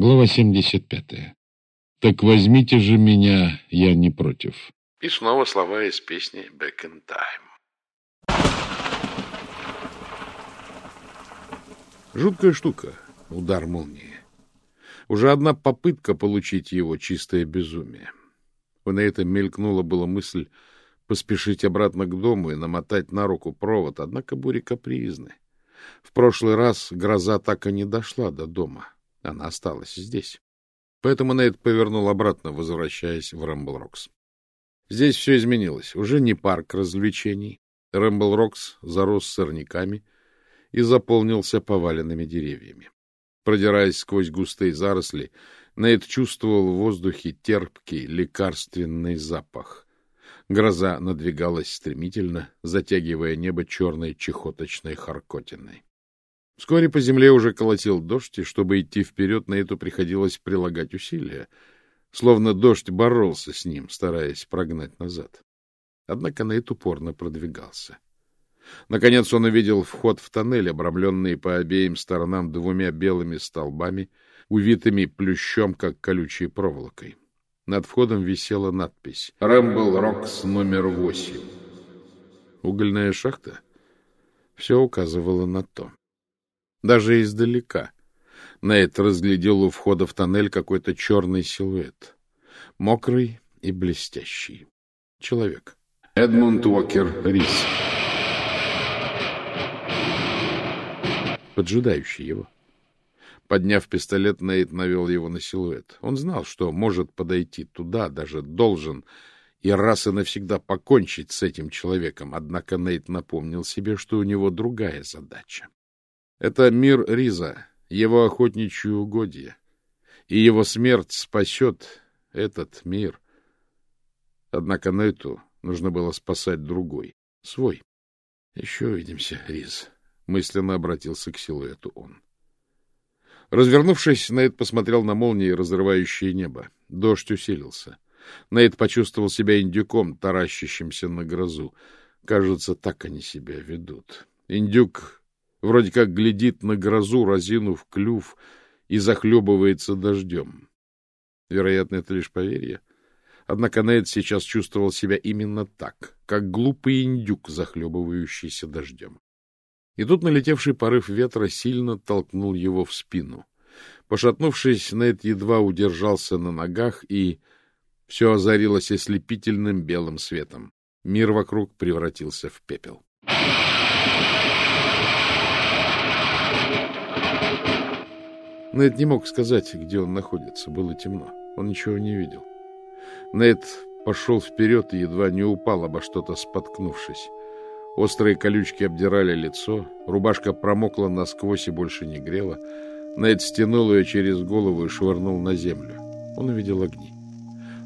Глава 75. «Так возьмите же меня, я не против». И снова слова из песни «Back in Time». Жуткая штука — удар молнии. Уже одна попытка получить его чистое безумие. На это мелькнула была мысль поспешить обратно к дому и намотать на руку провод, однако бури капризны. В прошлый раз гроза так и не дошла до дома. Она осталась здесь. Поэтому Нейт повернул обратно, возвращаясь в Рэмбл-Рокс. Здесь все изменилось. Уже не парк развлечений. Рэмбл-Рокс зарос сорняками и заполнился поваленными деревьями. Продираясь сквозь густые заросли, Нейт чувствовал в воздухе терпкий лекарственный запах. Гроза надвигалась стремительно, затягивая небо черной чехоточной харкотиной. Вскоре по земле уже колотил дождь, и чтобы идти вперед, на это приходилось прилагать усилия, словно дождь боролся с ним, стараясь прогнать назад. Однако Нейт упорно продвигался. Наконец он увидел вход в тоннель, обрамленный по обеим сторонам двумя белыми столбами, увитыми плющом, как колючей проволокой. Над входом висела надпись «Рэмбл Рокс номер восемь». Угольная шахта? Все указывало на то. Даже издалека. Нейт разглядел у входа в тоннель какой-то черный силуэт. Мокрый и блестящий. Человек. Эдмунд Уокер Рис. Поджидающий его. Подняв пистолет, Нейт навел его на силуэт. Он знал, что может подойти туда, даже должен, и раз и навсегда покончить с этим человеком. Однако Нейт напомнил себе, что у него другая задача. Это мир Риза, его охотничьи угодья. И его смерть спасет этот мир. Однако Нейту нужно было спасать другой, свой. — Еще увидимся, Риз, — мысленно обратился к силуэту он. Развернувшись, Нейт посмотрел на молнии, разрывающие небо. Дождь усилился. Нейт почувствовал себя индюком, таращащимся на грозу. Кажется, так они себя ведут. Индюк Вроде как глядит на грозу, разинув клюв, и захлебывается дождем. Вероятно, это лишь поверье. Однако Нед сейчас чувствовал себя именно так, как глупый индюк, захлебывающийся дождем. И тут налетевший порыв ветра сильно толкнул его в спину. Пошатнувшись, Нед едва удержался на ногах, и все озарилось ослепительным белым светом. Мир вокруг превратился в пепел. Нед не мог сказать, где он находится. Было темно. Он ничего не видел. Нед пошел вперед и едва не упал обо что-то, споткнувшись. Острые колючки обдирали лицо, рубашка промокла насквозь и больше не грела. Нед стянул ее через голову и швырнул на землю. Он увидел огни.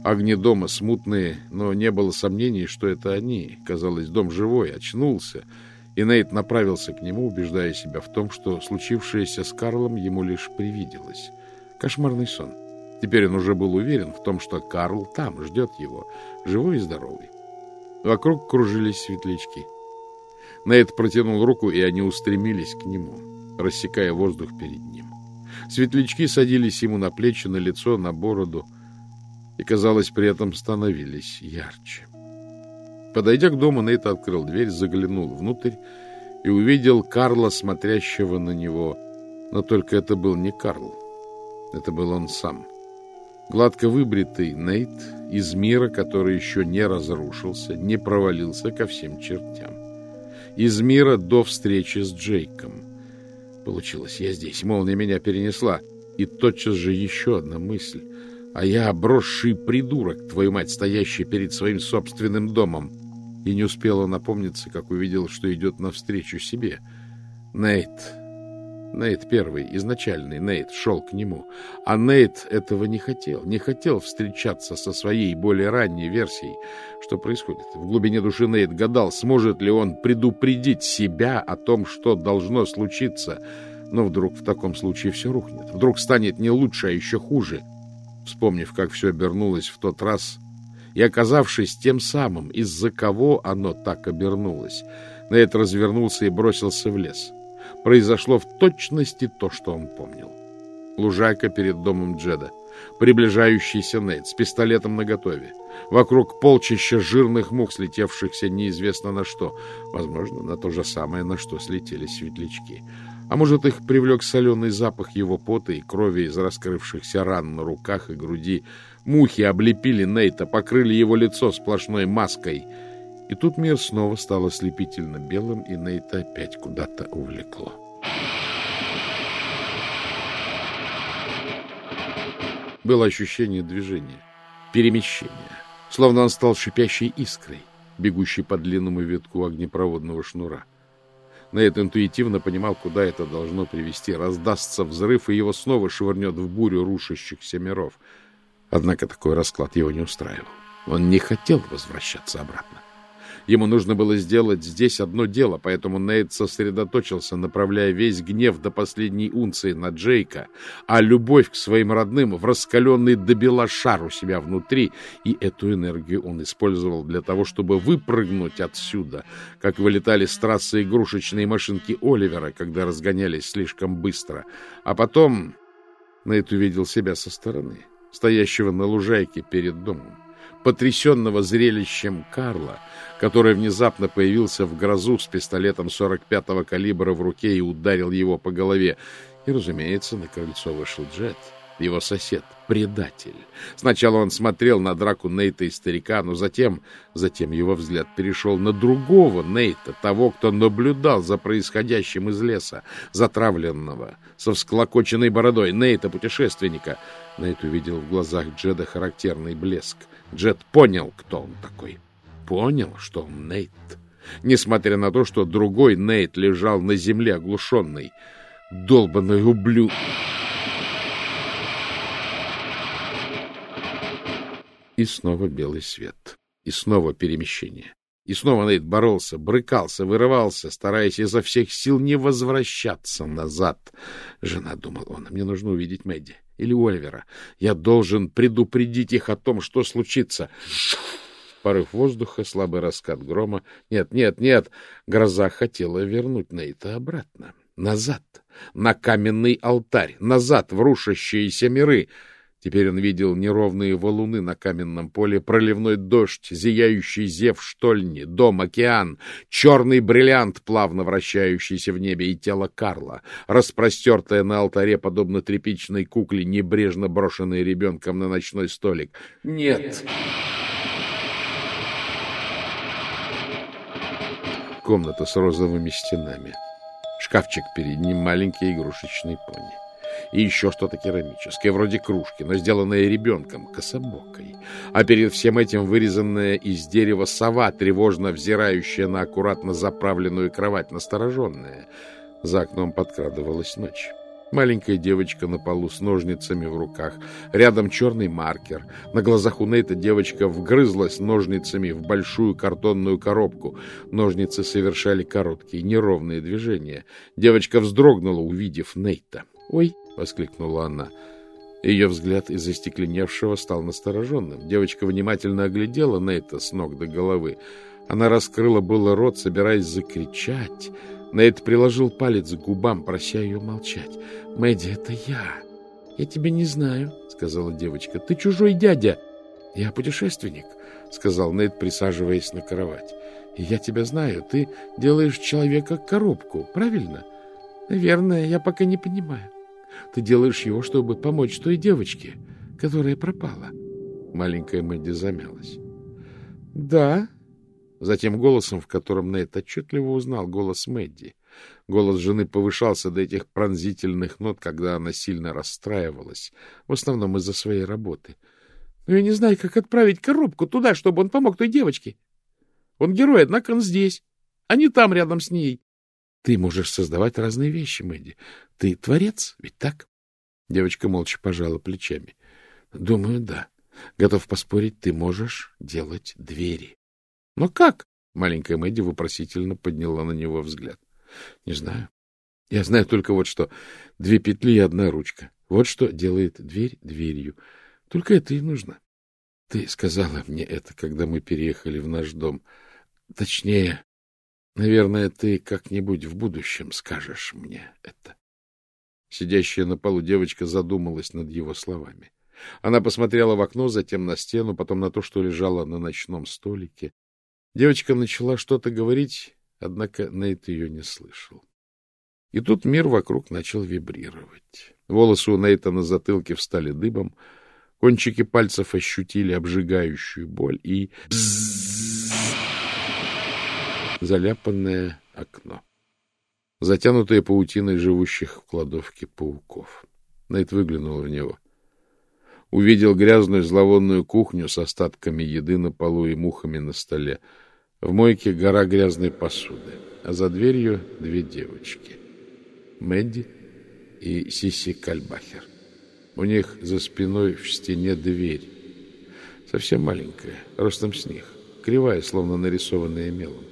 Огни дома смутные, но не было сомнений, что это они. Казалось, дом живой, очнулся — и Нейт направился к нему, убеждая себя в том, что случившееся с Карлом ему лишь привиделось. Кошмарный сон. Теперь он уже был уверен в том, что Карл там, ждет его, живой и здоровый. Вокруг кружились светлячки. Нейт протянул руку, и они устремились к нему, рассекая воздух перед ним. Светлячки садились ему на плечи, на лицо, на бороду, и, казалось, при этом становились ярче. Подойдя к дому, Нейт открыл дверь, заглянул внутрь и увидел Карла, смотрящего на него. Но только это был не Карл. Это был он сам. Гладко выбритый Нейт из мира, который еще не разрушился, не провалился ко всем чертям. Из мира до встречи с Джейком. Получилось, я здесь, молния меня перенесла. И тотчас же еще одна мысль. А я обросший придурок, твою мать, стоящий перед своим собственным домом. И не успел он напомниться, как увидел, что идет навстречу себе. Нейт. Нейт первый, изначальный Нейт, шел к нему. А Нейт этого не хотел. Не хотел встречаться со своей более ранней версией. Что происходит? В глубине души Нейт гадал, сможет ли он предупредить себя о том, что должно случиться. Но вдруг в таком случае все рухнет. Вдруг станет не лучше, а еще хуже. Вспомнив, как все обернулось в тот раз, и оказавшись тем самым, из-за кого оно так обернулось, Нейт развернулся и бросился в лес. Произошло в точности то, что он помнил. Лужайка перед домом Джеда. Приближающийся Нейт с пистолетом наготове. Вокруг полчища жирных мух, слетевшихся неизвестно на что. Возможно, на то же самое, на что слетели светлячки. А может, их привлек соленый запах его пота и крови из раскрывшихся ран на руках и груди. Мухи облепили Нейта, покрыли его лицо сплошной маской. И тут мир снова стал ослепительно белым, и Нейта опять куда-то увлекло. Было ощущение движения, перемещения, словно он стал шипящей искрой, бегущей по длинному витку огнепроводного шнура. Нейт интуитивно понимал, куда это должно привести. Раздастся взрыв, и его снова швырнет в бурю рушащихся миров. Однако такой расклад его не устраивал. Он не хотел возвращаться обратно. Ему нужно было сделать здесь одно дело, поэтому Нейт сосредоточился, направляя весь гнев до последней унции на Джейка, а любовь к своим родным в раскаленный добила шар у себя внутри, и эту энергию он использовал для того, чтобы выпрыгнуть отсюда, как вылетали с трассы игрушечные машинки Оливера, когда разгонялись слишком быстро. А потом Нейт увидел себя со стороны, стоящего на лужайке перед домом потрясенного зрелищем Карла, который внезапно появился в грозу с пистолетом 45-го калибра в руке и ударил его по голове. И, разумеется, на крыльцо вышел Джет, его сосед, предатель. Сначала он смотрел на драку Нейта и старика, но затем, затем его взгляд перешел на другого Нейта, того, кто наблюдал за происходящим из леса, затравленного, со всклокоченной бородой, Нейта-путешественника. Нейт увидел в глазах Джеда характерный блеск. Джет понял, кто он такой. Понял, что он Нейт. Несмотря на то, что другой Нейт лежал на земле оглушенный. Долбанный ублюд... И снова белый свет. И снова перемещение. И снова Нейт боролся, брыкался, вырывался, стараясь изо всех сил не возвращаться назад. Жена, думал он, мне нужно увидеть Мэдди или Оливера. Я должен предупредить их о том, что случится. Порыв воздуха, слабый раскат грома. Нет, нет, нет. Гроза хотела вернуть Нейта обратно. Назад. На каменный алтарь. Назад в рушащиеся миры. Теперь он видел неровные валуны на каменном поле, проливной дождь, зияющий зев штольни, дом, океан, черный бриллиант, плавно вращающийся в небе, и тело Карла, распростертое на алтаре, подобно тряпичной кукле, небрежно брошенной ребенком на ночной столик. Нет! Комната с розовыми стенами. Шкафчик перед ним, маленький игрушечный пони и еще что-то керамическое, вроде кружки, но сделанное ребенком, кособокой. А перед всем этим вырезанная из дерева сова, тревожно взирающая на аккуратно заправленную кровать, настороженная. За окном подкрадывалась ночь. Маленькая девочка на полу с ножницами в руках. Рядом черный маркер. На глазах у Нейта девочка вгрызлась ножницами в большую картонную коробку. Ножницы совершали короткие, неровные движения. Девочка вздрогнула, увидев Нейта. «Ой!» — воскликнула она. Ее взгляд из застекленевшего стал настороженным. Девочка внимательно оглядела Нейта с ног до головы. Она раскрыла было рот, собираясь закричать. Нейт приложил палец к губам, прося ее молчать. — Мэдди, это я. — Я тебя не знаю, — сказала девочка. — Ты чужой дядя. — Я путешественник, — сказал Нейт, присаживаясь на кровать. — Я тебя знаю. Ты делаешь человека коробку, правильно? — Наверное, я пока не понимаю. Ты делаешь его, чтобы помочь той девочке, которая пропала. Маленькая Мэдди замялась. — Да. Затем голосом, в котором Нейт отчетливо узнал голос Мэдди. Голос жены повышался до этих пронзительных нот, когда она сильно расстраивалась, в основном из-за своей работы. — Но я не знаю, как отправить коробку туда, чтобы он помог той девочке. Он герой, однако он здесь, а не там, рядом с ней. Ты можешь создавать разные вещи, Мэдди. Ты творец, ведь так? Девочка молча пожала плечами. Думаю, да. Готов поспорить, ты можешь делать двери. Но как? Маленькая Мэдди вопросительно подняла на него взгляд. Не знаю. Я знаю только вот что. Две петли и одна ручка. Вот что делает дверь дверью. Только это и нужно. Ты сказала мне это, когда мы переехали в наш дом. Точнее, Наверное, ты как-нибудь в будущем скажешь мне это. Сидящая на полу девочка задумалась над его словами. Она посмотрела в окно, затем на стену, потом на то, что лежало на ночном столике. Девочка начала что-то говорить, однако Нейт ее не слышал. И тут мир вокруг начал вибрировать. Волосы у Нейта на затылке встали дыбом, кончики пальцев ощутили обжигающую боль и... Заляпанное окно. Затянутое паутиной живущих в кладовке пауков. Нейт выглянул в него. Увидел грязную зловонную кухню с остатками еды на полу и мухами на столе. В мойке гора грязной посуды, а за дверью две девочки. Мэдди и Сиси Кальбахер. У них за спиной в стене дверь. Совсем маленькая, ростом с них, кривая, словно нарисованная мелом.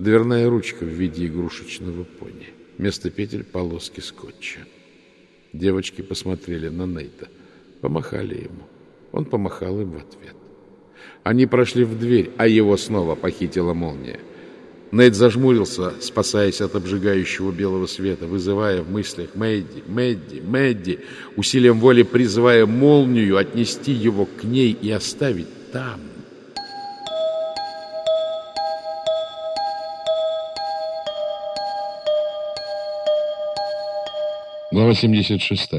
Дверная ручка в виде игрушечного пони. Вместо петель полоски скотча. Девочки посмотрели на Нейта, помахали ему. Он помахал им в ответ. Они прошли в дверь, а его снова похитила молния. Нейт зажмурился, спасаясь от обжигающего белого света, вызывая в мыслях Мэдди, Мэдди, Мэдди, усилием воли призывая молнию отнести его к ней и оставить там. Глава 76.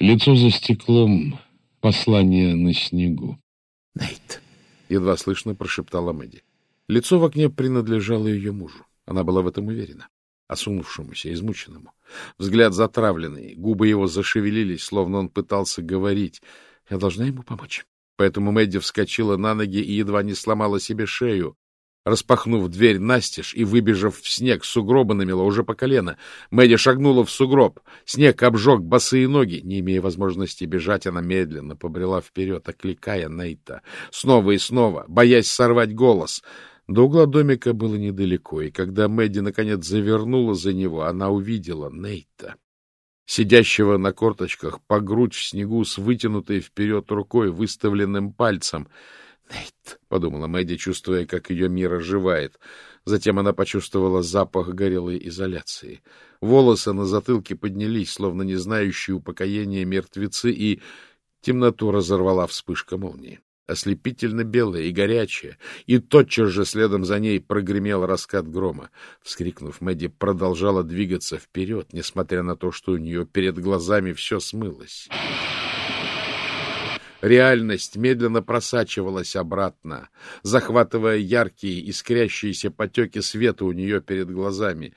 Лицо за стеклом. Послание на снегу. — Нейт! — едва слышно прошептала Мэдди. Лицо в окне принадлежало ее мужу. Она была в этом уверена. Осунувшемуся, измученному. Взгляд затравленный, губы его зашевелились, словно он пытался говорить. Я должна ему помочь. Поэтому Мэдди вскочила на ноги и едва не сломала себе шею. Распахнув дверь настежь и выбежав в снег, сугроба намело уже по колено. Мэдди шагнула в сугроб. Снег обжег босые ноги. Не имея возможности бежать, она медленно побрела вперед, окликая Нейта. Снова и снова, боясь сорвать голос — до угла домика было недалеко, и когда Мэдди наконец завернула за него, она увидела Нейта, сидящего на корточках по грудь в снегу с вытянутой вперед рукой, выставленным пальцем. «Нейт!» — подумала Мэдди, чувствуя, как ее мир оживает. Затем она почувствовала запах горелой изоляции. Волосы на затылке поднялись, словно не знающие упокоения мертвецы, и темноту разорвала вспышка молнии ослепительно белая и горячая, и тотчас же следом за ней прогремел раскат грома. Вскрикнув, Мэдди продолжала двигаться вперед, несмотря на то, что у нее перед глазами все смылось. Реальность медленно просачивалась обратно, захватывая яркие, искрящиеся потеки света у нее перед глазами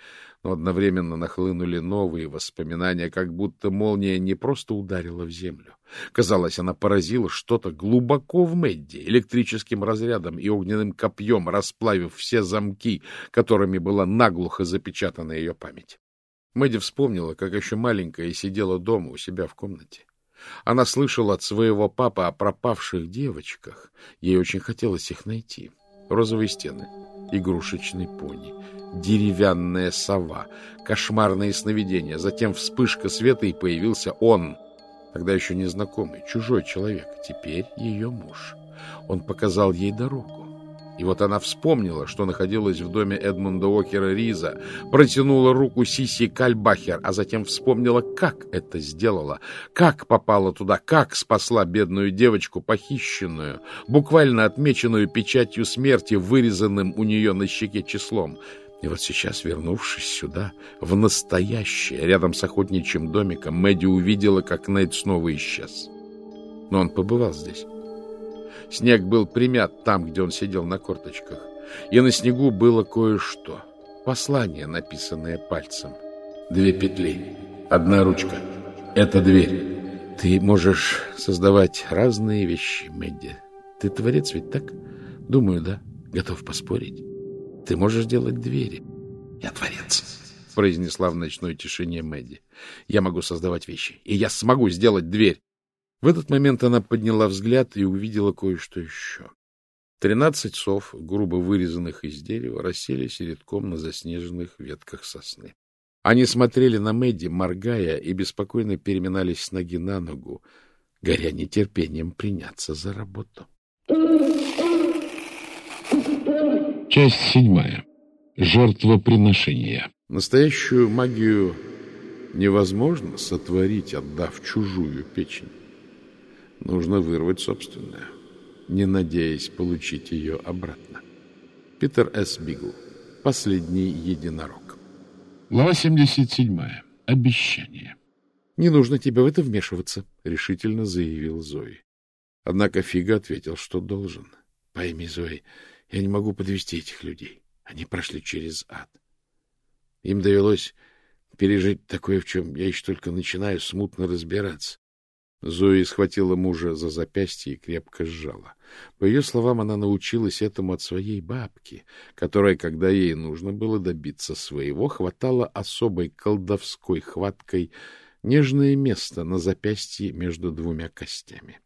но одновременно нахлынули новые воспоминания, как будто молния не просто ударила в землю. Казалось, она поразила что-то глубоко в Мэдди, электрическим разрядом и огненным копьем, расплавив все замки, которыми была наглухо запечатана ее память. Мэдди вспомнила, как еще маленькая сидела дома у себя в комнате. Она слышала от своего папы о пропавших девочках. Ей очень хотелось их найти. Розовые стены, игрушечный пони, деревянная сова, кошмарные сновидения, затем вспышка света, и появился он, тогда еще незнакомый, чужой человек, теперь ее муж. Он показал ей дорогу. И вот она вспомнила, что находилась в доме Эдмунда Окера Риза, протянула руку Сиси Кальбахер, а затем вспомнила, как это сделала, как попала туда, как спасла бедную девочку, похищенную, буквально отмеченную печатью смерти, вырезанным у нее на щеке числом. И вот сейчас, вернувшись сюда, в настоящее, рядом с охотничьим домиком, Мэдди увидела, как Нейт снова исчез. Но он побывал здесь. Снег был примят там, где он сидел на корточках. И на снегу было кое-что. Послание, написанное пальцем. Две петли. Одна ручка. Это дверь. Ты можешь создавать разные вещи, Мэдди. Ты творец ведь так? Думаю, да. Готов поспорить. Ты можешь делать двери. Я творец, произнесла в ночной тишине Мэдди. Я могу создавать вещи, и я смогу сделать дверь. В этот момент она подняла взгляд и увидела кое-что еще. Тринадцать сов, грубо вырезанных из дерева, расселись редком на заснеженных ветках сосны. Они смотрели на Мэдди, моргая, и беспокойно переминались с ноги на ногу, горя нетерпением приняться за работу. Часть седьмая. Жертвоприношение. Настоящую магию невозможно сотворить, отдав чужую печень. Нужно вырвать собственную, не надеясь получить ее обратно. Питер С. Бигл. Последний единорог. Глава 77. Обещание. «Не нужно тебе в это вмешиваться», — решительно заявил Зои. Однако Фига ответил, что должен. «Пойми, Зои, я не могу подвести этих людей. Они прошли через ад. Им довелось пережить такое, в чем я еще только начинаю смутно разбираться. Зои схватила мужа за запястье и крепко сжала. По ее словам, она научилась этому от своей бабки, которая, когда ей нужно было добиться своего, хватала особой колдовской хваткой нежное место на запястье между двумя костями.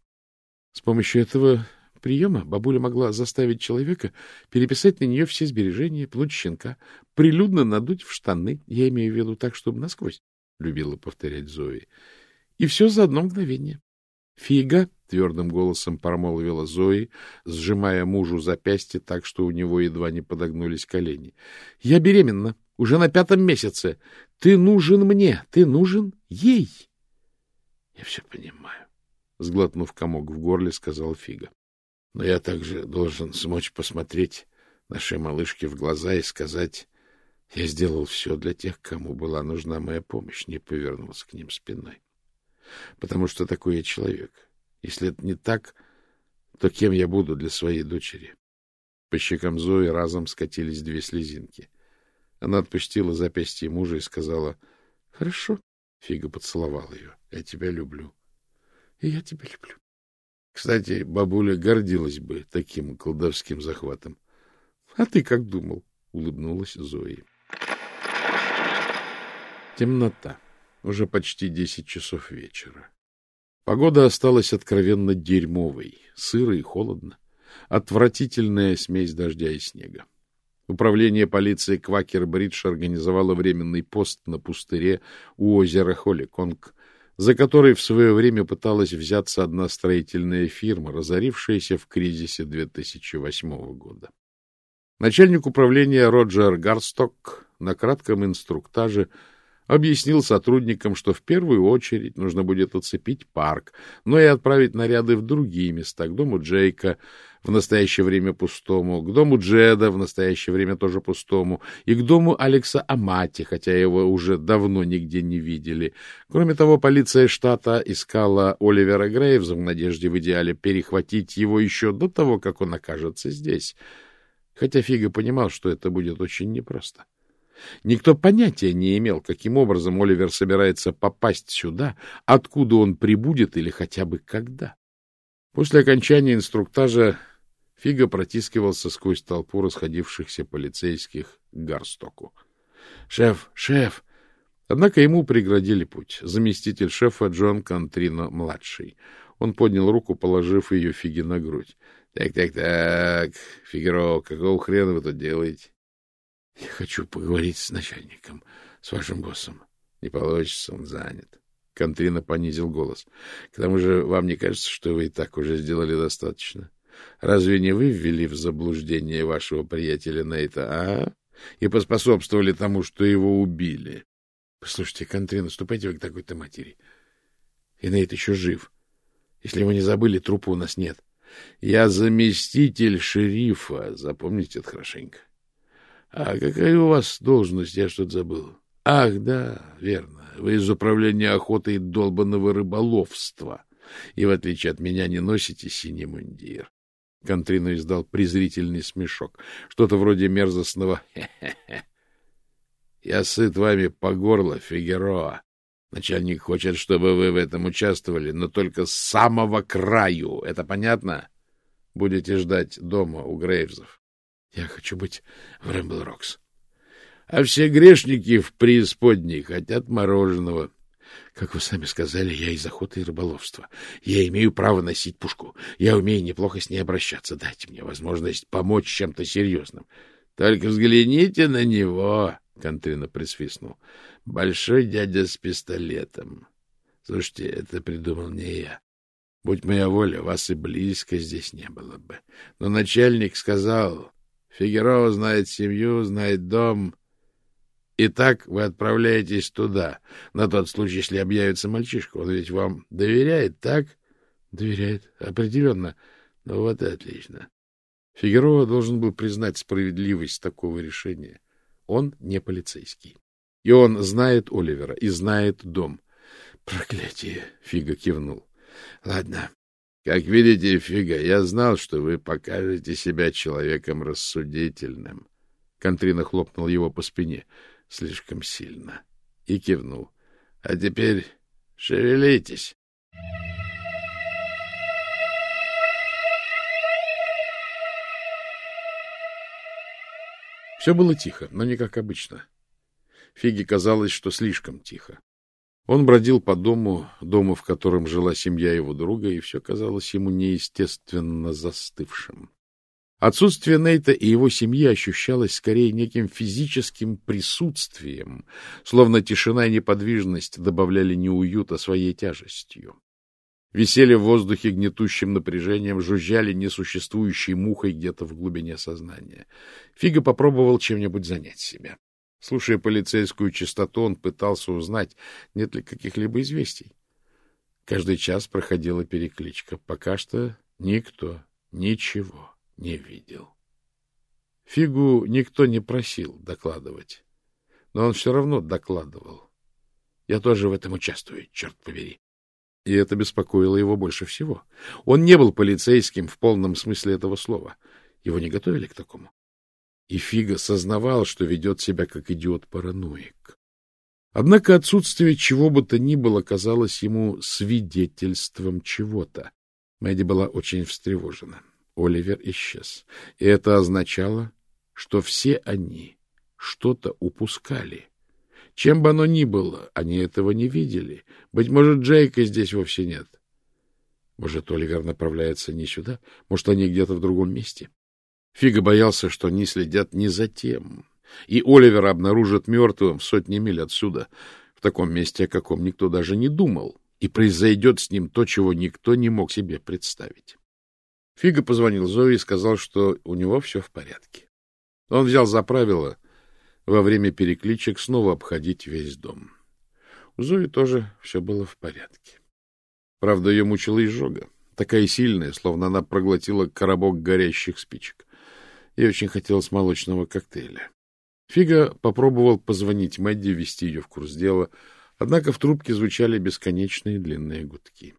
С помощью этого приема бабуля могла заставить человека переписать на нее все сбережения, плоть щенка, прилюдно надуть в штаны, я имею в виду так, чтобы насквозь, — любила повторять Зои. И все за одно мгновение. Фига, — твердым голосом промолвила Зои, сжимая мужу запястье так, что у него едва не подогнулись колени. — Я беременна, уже на пятом месяце. Ты нужен мне, ты нужен ей. — Я все понимаю, — сглотнув комок в горле, сказал Фига. — Но я также должен смочь посмотреть нашей малышке в глаза и сказать... Я сделал все для тех, кому была нужна моя помощь, не повернулся к ним спиной потому что такой я человек. Если это не так, то кем я буду для своей дочери? По щекам Зои разом скатились две слезинки. Она отпустила запястье мужа и сказала, — Хорошо. Фига поцеловал ее. — Я тебя люблю. — И я тебя люблю. Кстати, бабуля гордилась бы таким колдовским захватом. — А ты как думал? — улыбнулась Зои. Темнота. Уже почти десять часов вечера. Погода осталась откровенно дерьмовой, сыро и холодно. Отвратительная смесь дождя и снега. Управление полиции Квакер-Бридж организовало временный пост на пустыре у озера Холиконг, за который в свое время пыталась взяться одна строительная фирма, разорившаяся в кризисе 2008 года. Начальник управления Роджер Гарсток на кратком инструктаже Объяснил сотрудникам, что в первую очередь нужно будет оцепить парк, но и отправить наряды в другие места, к дому Джейка, в настоящее время пустому, к дому Джеда, в настоящее время тоже пустому, и к дому Алекса Амати, хотя его уже давно нигде не видели. Кроме того, полиция штата искала Оливера Грейвза в надежде в идеале перехватить его еще до того, как он окажется здесь. Хотя Фига понимал, что это будет очень непросто. — Никто понятия не имел, каким образом Оливер собирается попасть сюда, откуда он прибудет или хотя бы когда. После окончания инструктажа Фига протискивался сквозь толпу расходившихся полицейских к Гарстоку. — Шеф, шеф! Однако ему преградили путь. Заместитель шефа Джон Контрино-младший. Он поднял руку, положив ее Фиге на грудь. «Так, — Так-так-так, Фигеро, какого хрена вы тут делаете? — Я хочу поговорить с начальником, с вашим боссом. — Не получится, он занят. Контрина понизил голос. — К тому же вам не кажется, что вы и так уже сделали достаточно? Разве не вы ввели в заблуждение вашего приятеля Нейта, а? И поспособствовали тому, что его убили? — Послушайте, Контрина, ступайте вы к такой-то матери. И Нейт еще жив. Если вы не забыли, трупа у нас нет. Я заместитель шерифа, запомните это хорошенько. — А какая у вас должность? Я что-то забыл. — Ах, да, верно. Вы из управления охотой и долбанного рыболовства. И, в отличие от меня, не носите синий мундир. Контрино издал презрительный смешок. Что-то вроде мерзостного «хе-хе-хе». «Я сыт вами по горло, Фигероа. Начальник хочет, чтобы вы в этом участвовали, но только с самого краю. Это понятно? Будете ждать дома у Грейвзов. Я хочу быть в Рэмбл-Рокс. А все грешники в преисподней хотят мороженого. Как вы сами сказали, я из охоты и рыболовства. Я имею право носить пушку. Я умею неплохо с ней обращаться. Дайте мне возможность помочь чем-то серьезным. Только взгляните на него, — Контрина присвистнул. Большой дядя с пистолетом. Слушайте, это придумал не я. Будь моя воля, вас и близко здесь не было бы. Но начальник сказал, Фигерова знает семью, знает дом. Итак, вы отправляетесь туда, на тот случай, если объявится мальчишка. Он ведь вам доверяет, так? Доверяет, определенно. Ну вот и отлично. Фигерова должен был признать справедливость такого решения. Он не полицейский. И он знает Оливера и знает дом. Проклятие! Фига кивнул. Ладно. Как видите, Фига, я знал, что вы покажете себя человеком рассудительным. Контрина хлопнул его по спине слишком сильно и кивнул. — А теперь шевелитесь. Все было тихо, но не как обычно. Фиге казалось, что слишком тихо. Он бродил по дому, дому, в котором жила семья его друга, и все казалось ему неестественно застывшим. Отсутствие Нейта и его семьи ощущалось скорее неким физическим присутствием, словно тишина и неподвижность добавляли неуюта своей тяжестью. Висели в воздухе гнетущим напряжением, жужжали несуществующей мухой где-то в глубине сознания. Фига попробовал чем-нибудь занять себя. Слушая полицейскую частоту, он пытался узнать, нет ли каких-либо известий. Каждый час проходила перекличка. Пока что никто, ничего не видел. Фигу никто не просил докладывать, но он все равно докладывал. Я тоже в этом участвую, черт побери. И это беспокоило его больше всего. Он не был полицейским в полном смысле этого слова. Его не готовили к такому. И Фига сознавал, что ведет себя как идиот-параноик. Однако отсутствие чего бы то ни было казалось ему свидетельством чего-то. Мэдди была очень встревожена. Оливер исчез. И это означало, что все они что-то упускали. Чем бы оно ни было, они этого не видели. Быть может, Джейка здесь вовсе нет. Может, Оливер направляется не сюда? Может, они где-то в другом месте? Фига боялся, что они следят не за тем. И Оливер обнаружат мертвым в сотни миль отсюда, в таком месте, о каком никто даже не думал, и произойдет с ним то, чего никто не мог себе представить. Фига позвонил Зои и сказал, что у него все в порядке. Он взял за правило во время перекличек снова обходить весь дом. У Зои тоже все было в порядке. Правда, ее мучила изжога, такая сильная, словно она проглотила коробок горящих спичек. Ей очень хотелось молочного коктейля. Фига попробовал позвонить Мэдди, ввести ее в курс дела, однако в трубке звучали бесконечные длинные гудки.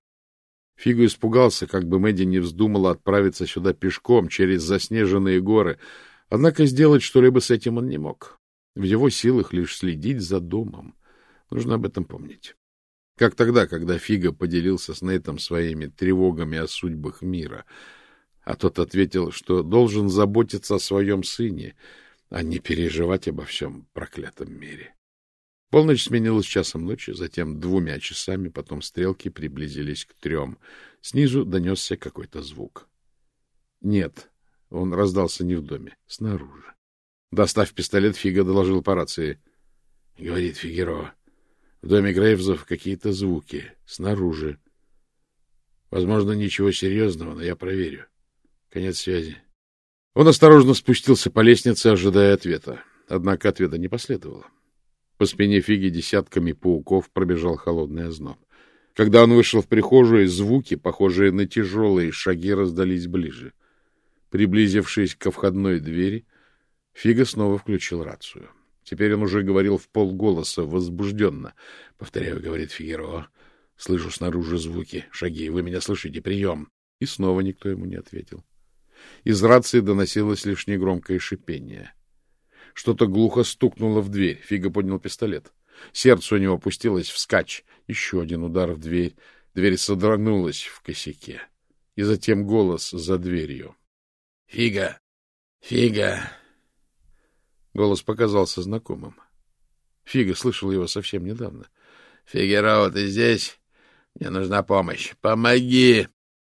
Фигу испугался, как бы Мэдди не вздумала отправиться сюда пешком через заснеженные горы, однако сделать что-либо с этим он не мог. В его силах лишь следить за домом. Нужно об этом помнить. Как тогда, когда Фига поделился с Нейтом своими тревогами о судьбах мира, а тот ответил, что должен заботиться о своем сыне, а не переживать обо всем проклятом мире. Полночь сменилась часом ночи, затем двумя часами, потом стрелки приблизились к трем. Снизу донесся какой-то звук. Нет, он раздался не в доме, снаружи. Достав пистолет, Фига доложил по рации. — Говорит Фигеро, в доме Грейвзов какие-то звуки, снаружи. Возможно, ничего серьезного, но я проверю. Конец связи. Он осторожно спустился по лестнице, ожидая ответа. Однако ответа не последовало. По спине Фиги десятками пауков пробежал холодный озноб. Когда он вышел в прихожую, звуки, похожие на тяжелые шаги, раздались ближе. Приблизившись ко входной двери, Фига снова включил рацию. Теперь он уже говорил в полголоса, возбужденно. — Повторяю, — говорит Фигеро, — слышу снаружи звуки, шаги. Вы меня слышите? Прием! И снова никто ему не ответил. Из рации доносилось лишь негромкое шипение — что-то глухо стукнуло в дверь. Фига поднял пистолет. Сердце у него опустилось вскачь. Еще один удар в дверь. Дверь содрогнулась в косяке. И затем голос за дверью. — Фига! Фига! Голос показался знакомым. Фига слышал его совсем недавно. — Фигероу, ты здесь? Мне нужна помощь. Помоги!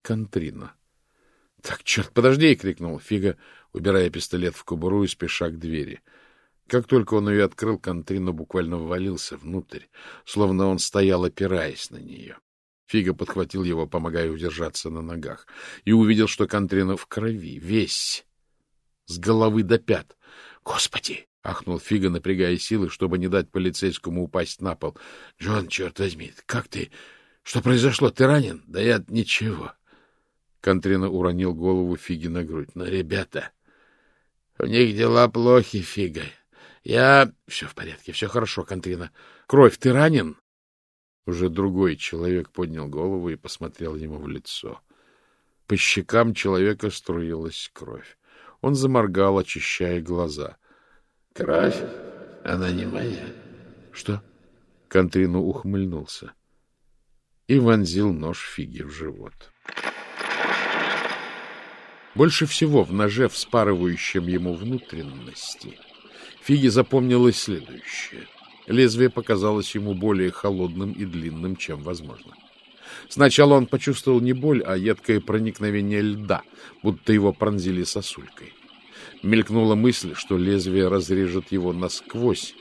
Контрина. — Так, черт, подожди! — крикнул Фига, убирая пистолет в кобуру и спеша к двери. Как только он ее открыл, Контрина буквально ввалился внутрь, словно он стоял, опираясь на нее. Фига подхватил его, помогая удержаться на ногах, и увидел, что Контрина в крови, весь, с головы до пят. — Господи! ахнул Фига, напрягая силы, чтобы не дать полицейскому упасть на пол. — Джон, черт возьми, как ты? Что произошло? Ты ранен? Да я ничего. Контрина уронил голову Фиги на грудь. — Но, ребята, у них дела плохи, Фига. Я... Все в порядке, все хорошо, Контрина. Кровь, ты ранен? Уже другой человек поднял голову и посмотрел ему в лицо. По щекам человека струилась кровь. Он заморгал, очищая глаза. — Кровь? Она не моя. — Что? Контрину ухмыльнулся и вонзил нож фиги в живот. Больше всего в ноже, вспарывающем ему внутренности, фиги запомнилось следующее. Лезвие показалось ему более холодным и длинным, чем возможно. Сначала он почувствовал не боль, а едкое проникновение льда, будто его пронзили сосулькой. Мелькнула мысль, что лезвие разрежет его насквозь,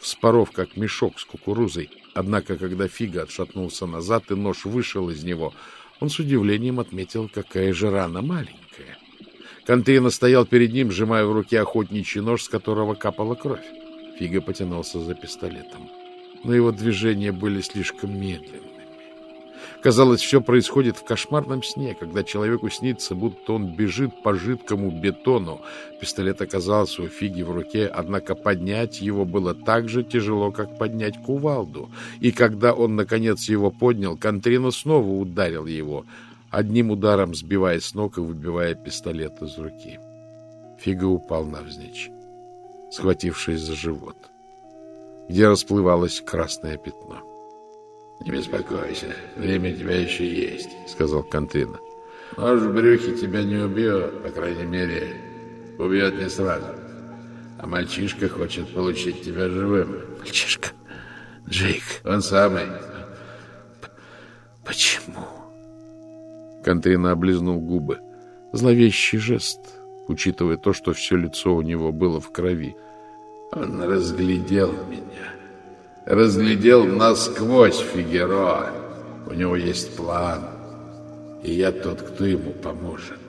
вспоров, как мешок с кукурузой. Однако, когда Фига отшатнулся назад и нож вышел из него, он с удивлением отметил, какая же рана маленькая. Контейна стоял перед ним, сжимая в руке охотничий нож, с которого капала кровь. Фига потянулся за пистолетом. Но его движения были слишком медленными. Казалось, все происходит в кошмарном сне, когда человеку снится, будто он бежит по жидкому бетону. Пистолет оказался у Фиги в руке, однако поднять его было так же тяжело, как поднять кувалду. И когда он, наконец, его поднял, Контрина снова ударил его, одним ударом сбивая с ног и выбивая пистолет из руки. Фига упал навзничь схватившись за живот, где расплывалось красное пятно. — Не беспокойся, время у тебя еще есть, — сказал Контрина. — Нож в брюхе тебя не убьет, по крайней мере, убьет не сразу. А мальчишка хочет получить тебя живым. — Мальчишка? Джейк? — Он самый. — Почему? Контрина облизнул губы. Зловещий жест — учитывая то, что все лицо у него было в крови. Он разглядел меня. Разглядел насквозь Фигеро. У него есть план. И я тот, кто ему поможет.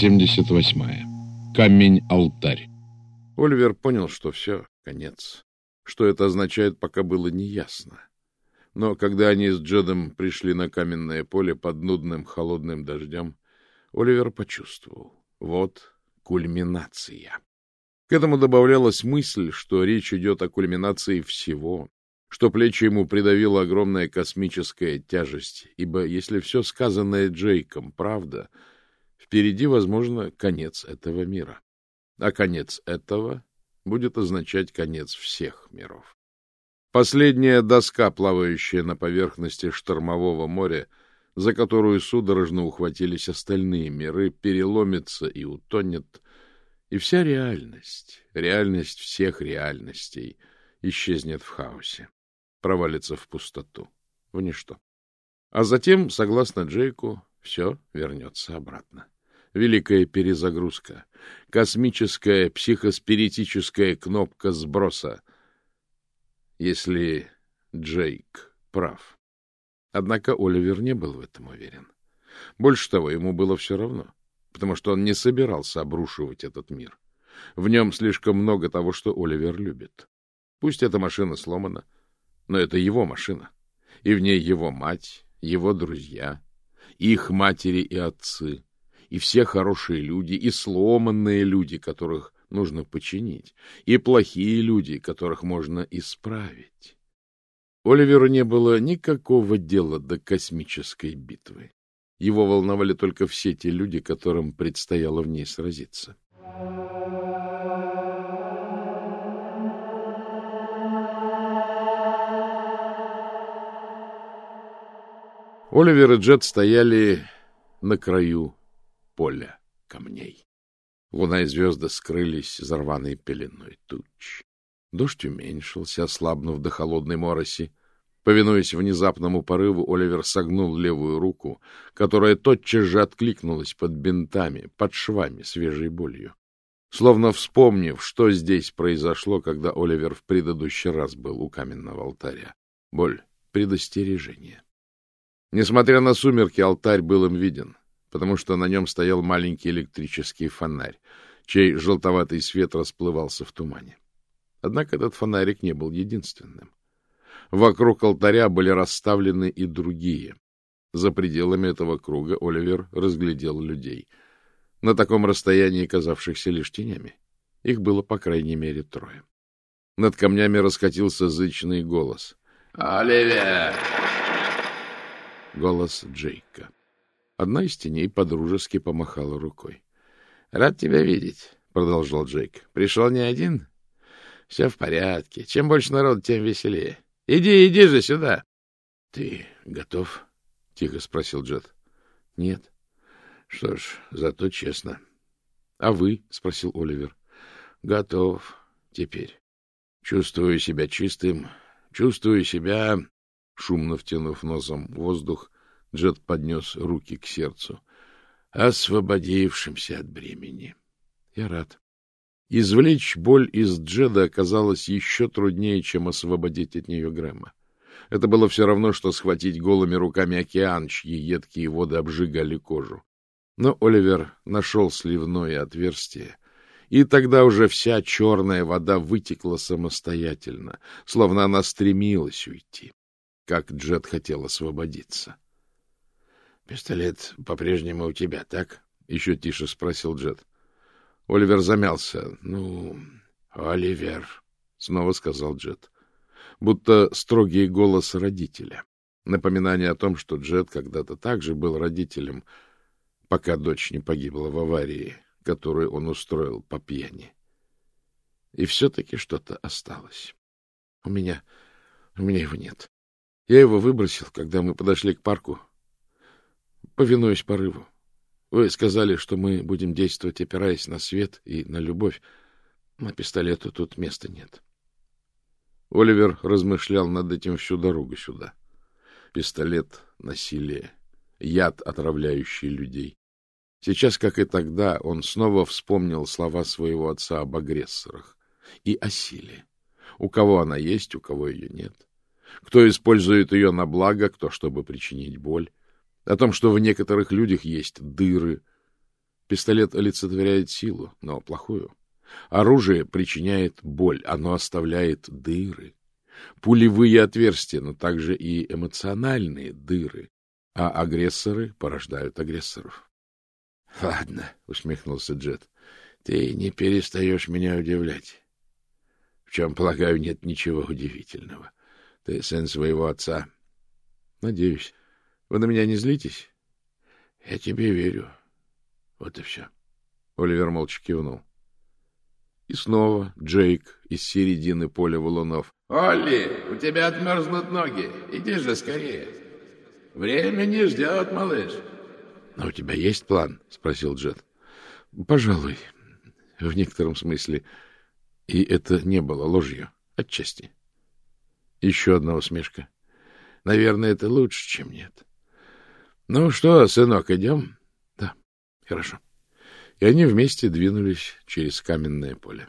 78. Камень-алтарь. Оливер понял, что все, конец. Что это означает, пока было неясно. Но когда они с Джедом пришли на каменное поле под нудным холодным дождем, Оливер почувствовал. Вот кульминация. К этому добавлялась мысль, что речь идет о кульминации всего, что плечи ему придавила огромная космическая тяжесть, ибо если все сказанное Джейком правда — Впереди, возможно, конец этого мира. А конец этого будет означать конец всех миров. Последняя доска, плавающая на поверхности штормового моря, за которую судорожно ухватились остальные миры, переломится и утонет, и вся реальность, реальность всех реальностей, исчезнет в хаосе, провалится в пустоту, в ничто. А затем, согласно Джейку, все вернется обратно великая перезагрузка, космическая психоспиритическая кнопка сброса, если Джейк прав. Однако Оливер не был в этом уверен. Больше того, ему было все равно, потому что он не собирался обрушивать этот мир. В нем слишком много того, что Оливер любит. Пусть эта машина сломана, но это его машина, и в ней его мать, его друзья, их матери и отцы, и все хорошие люди, и сломанные люди, которых нужно починить, и плохие люди, которых можно исправить. Оливеру не было никакого дела до космической битвы. Его волновали только все те люди, которым предстояло в ней сразиться. Оливер и Джет стояли на краю поля камней. Луна и звезды скрылись за рваной пеленой туч. Дождь уменьшился, ослабнув до холодной мороси. Повинуясь внезапному порыву, Оливер согнул левую руку, которая тотчас же откликнулась под бинтами, под швами, свежей болью. словно вспомнив, что здесь произошло, когда Оливер в предыдущий раз был у каменного алтаря. Боль, предостережение. Несмотря на сумерки, алтарь был им виден, потому что на нем стоял маленький электрический фонарь, чей желтоватый свет расплывался в тумане. Однако этот фонарик не был единственным. Вокруг алтаря были расставлены и другие. За пределами этого круга Оливер разглядел людей, на таком расстоянии казавшихся лишь тенями. Их было, по крайней мере, трое. Над камнями раскатился зычный голос. «Оливер!» Голос Джейка. Одна из теней подружески помахала рукой. — Рад тебя видеть, — продолжал Джейк. — Пришел не один? — Все в порядке. Чем больше народу, тем веселее. Иди, иди же сюда. — Ты готов? — тихо спросил Джет. — Нет. — Что ж, зато честно. — А вы? — спросил Оливер. — Готов. Теперь. Чувствую себя чистым. Чувствую себя... Шумно втянув носом воздух, Джет поднес руки к сердцу. Освободившимся от бремени. Я рад. Извлечь боль из Джеда оказалось еще труднее, чем освободить от нее Грэма. Это было все равно, что схватить голыми руками океан, чьи едкие воды обжигали кожу. Но Оливер нашел сливное отверстие, и тогда уже вся черная вода вытекла самостоятельно, словно она стремилась уйти, как Джед хотел освободиться. — Пистолет по-прежнему у тебя, так? — еще тише спросил Джед. Оливер замялся. — Ну, Оливер, — снова сказал Джет. Будто строгий голос родителя. Напоминание о том, что Джет когда-то также был родителем, пока дочь не погибла в аварии, которую он устроил по пьяни. И все-таки что-то осталось. У меня... у меня его нет. Я его выбросил, когда мы подошли к парку, повинуясь порыву. Вы сказали, что мы будем действовать, опираясь на свет и на любовь. На пистолету тут места нет. Оливер размышлял над этим всю дорогу сюда. Пистолет, насилие, яд, отравляющий людей. Сейчас, как и тогда, он снова вспомнил слова своего отца об агрессорах и о силе. У кого она есть, у кого ее нет. Кто использует ее на благо, кто чтобы причинить боль о том, что в некоторых людях есть дыры. Пистолет олицетворяет силу, но плохую. Оружие причиняет боль, оно оставляет дыры. Пулевые отверстия, но также и эмоциональные дыры. А агрессоры порождают агрессоров. — Ладно, — усмехнулся Джет, — ты не перестаешь меня удивлять. В чем, полагаю, нет ничего удивительного. Ты сын своего отца. — Надеюсь. Вы на меня не злитесь? — Я тебе верю. Вот и все. Оливер молча кивнул. И снова Джейк из середины поля валунов. — Олли, у тебя отмерзнут ноги. Иди же скорее. Время не ждет, малыш. — Но у тебя есть план? — спросил Джет. — Пожалуй. В некотором смысле. И это не было ложью. Отчасти. Еще одна усмешка. Наверное, это лучше, чем нет. — ну что, сынок, идем? Да, хорошо. И они вместе двинулись через каменное поле.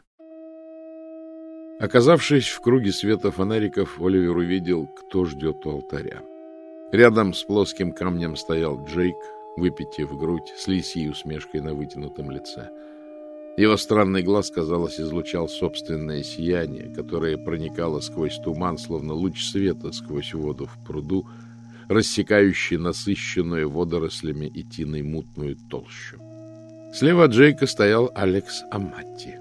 Оказавшись в круге света фонариков, Оливер увидел, кто ждет у алтаря. Рядом с плоским камнем стоял Джейк, выпитив грудь, с лисьей усмешкой на вытянутом лице. Его странный глаз, казалось, излучал собственное сияние, которое проникало сквозь туман, словно луч света сквозь воду в пруду, рассекающий насыщенную водорослями и тиной мутную толщу. Слева от Джейка стоял Алекс Аматти,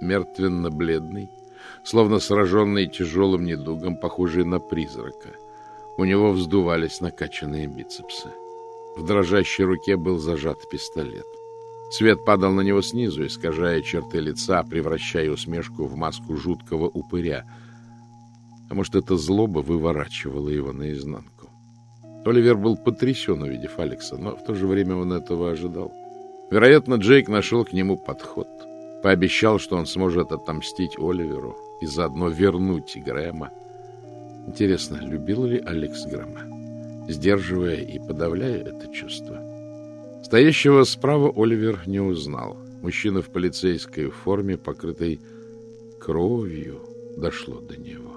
мертвенно-бледный, словно сраженный тяжелым недугом, похожий на призрака. У него вздувались накачанные бицепсы. В дрожащей руке был зажат пистолет. Свет падал на него снизу, искажая черты лица, превращая усмешку в маску жуткого упыря. А может, эта злоба выворачивала его наизнанку. Оливер был потрясен, увидев Алекса, но в то же время он этого ожидал. Вероятно, Джейк нашел к нему подход. Пообещал, что он сможет отомстить Оливеру и заодно вернуть Грэма. Интересно, любил ли Алекс Грэма, сдерживая и подавляя это чувство? Стоящего справа Оливер не узнал. Мужчина в полицейской форме, покрытой кровью, дошло до него.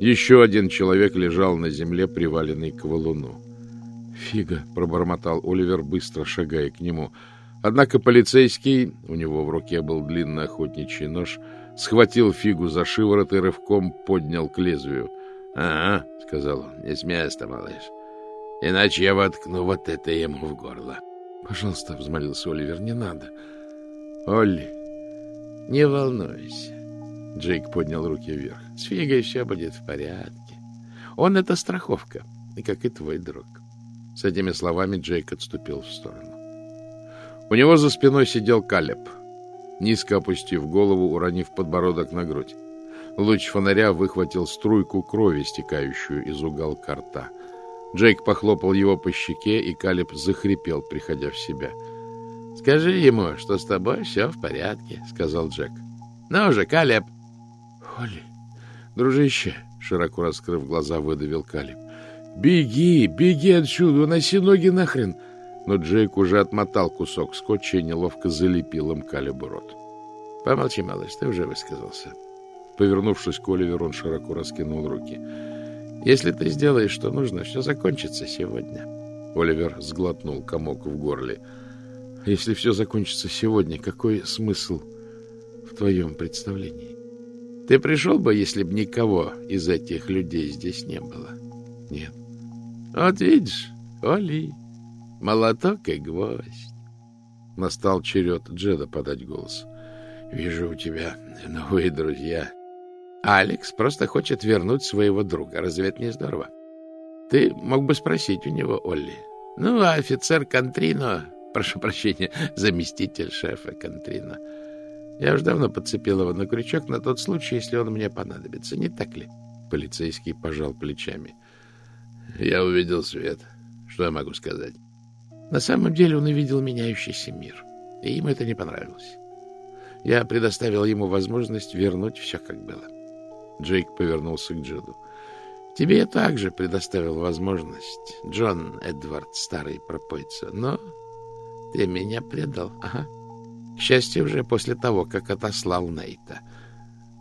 Еще один человек лежал на земле, приваленный к валуну. «Фига!» — пробормотал Оливер, быстро шагая к нему. Однако полицейский, у него в руке был длинный охотничий нож, схватил фигу за шиворот и рывком поднял к лезвию. — Ага, — сказал он, — не с места, малыш. Иначе я воткну вот это ему в горло. — Пожалуйста, — взмолился Оливер, — не надо. — Олли, не волнуйся. Джейк поднял руки вверх. — С фигой все будет в порядке. Он — это страховка, и как и твой друг. С этими словами Джейк отступил в сторону. У него за спиной сидел Калеб, низко опустив голову, уронив подбородок на грудь. Луч фонаря выхватил струйку крови, стекающую из уголка рта. Джейк похлопал его по щеке, и Калеб захрипел, приходя в себя. — Скажи ему, что с тобой все в порядке, — сказал Джек. — Ну же, Калеб! — Холли, дружище, — широко раскрыв глаза, выдавил Калеб. — Беги, беги отсюда, уноси ноги нахрен! Но Джейк уже отмотал кусок скотча и неловко залепил им Калебу рот. — Помолчи, малыш, ты уже высказался. Повернувшись к Оливеру, он широко раскинул руки. — Если ты сделаешь, что нужно, все закончится сегодня. Оливер сглотнул комок в горле. — Если все закончится сегодня, какой смысл в твоем представлении? Ты пришел бы, если бы никого из этих людей здесь не было? Нет. Вот видишь, Оли, молоток и гвоздь. Настал черед Джеда подать голос. Вижу у тебя новые друзья. Алекс просто хочет вернуть своего друга. Разве это не здорово? Ты мог бы спросить у него, Олли. Ну, а офицер Контрино, прошу прощения, заместитель шефа Контрино, я уже давно подцепил его на крючок на тот случай, если он мне понадобится. Не так ли? Полицейский пожал плечами. Я увидел свет. Что я могу сказать? На самом деле он увидел меняющийся мир, и ему это не понравилось. Я предоставил ему возможность вернуть все, как было. Джейк повернулся к Джеду. Тебе я также предоставил возможность, Джон Эдвард, старый пропойца, но ты меня предал, ага. К счастью, уже после того, как отослал Нейта.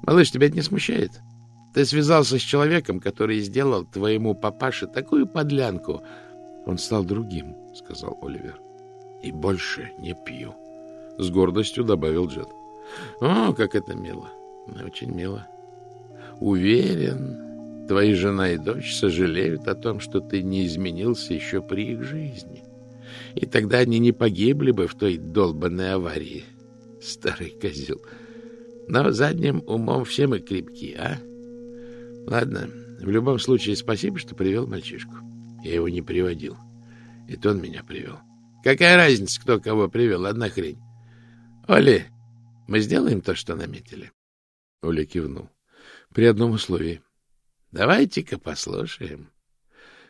Малыш, тебя это не смущает? Ты связался с человеком, который сделал твоему папаше такую подлянку. Он стал другим, — сказал Оливер. И больше не пью. С гордостью добавил Джет. О, как это мило. Очень мило. Уверен, твои жена и дочь сожалеют о том, что ты не изменился еще при их жизни. И тогда они не погибли бы в той долбанной аварии. Старый козел. Но задним умом все мы крепки, а? Ладно, в любом случае спасибо, что привел мальчишку. Я его не приводил. Это он меня привел. Какая разница, кто кого привел? Одна хрень. Оли, мы сделаем то, что наметили. Оля кивнул. При одном условии. Давайте-ка послушаем.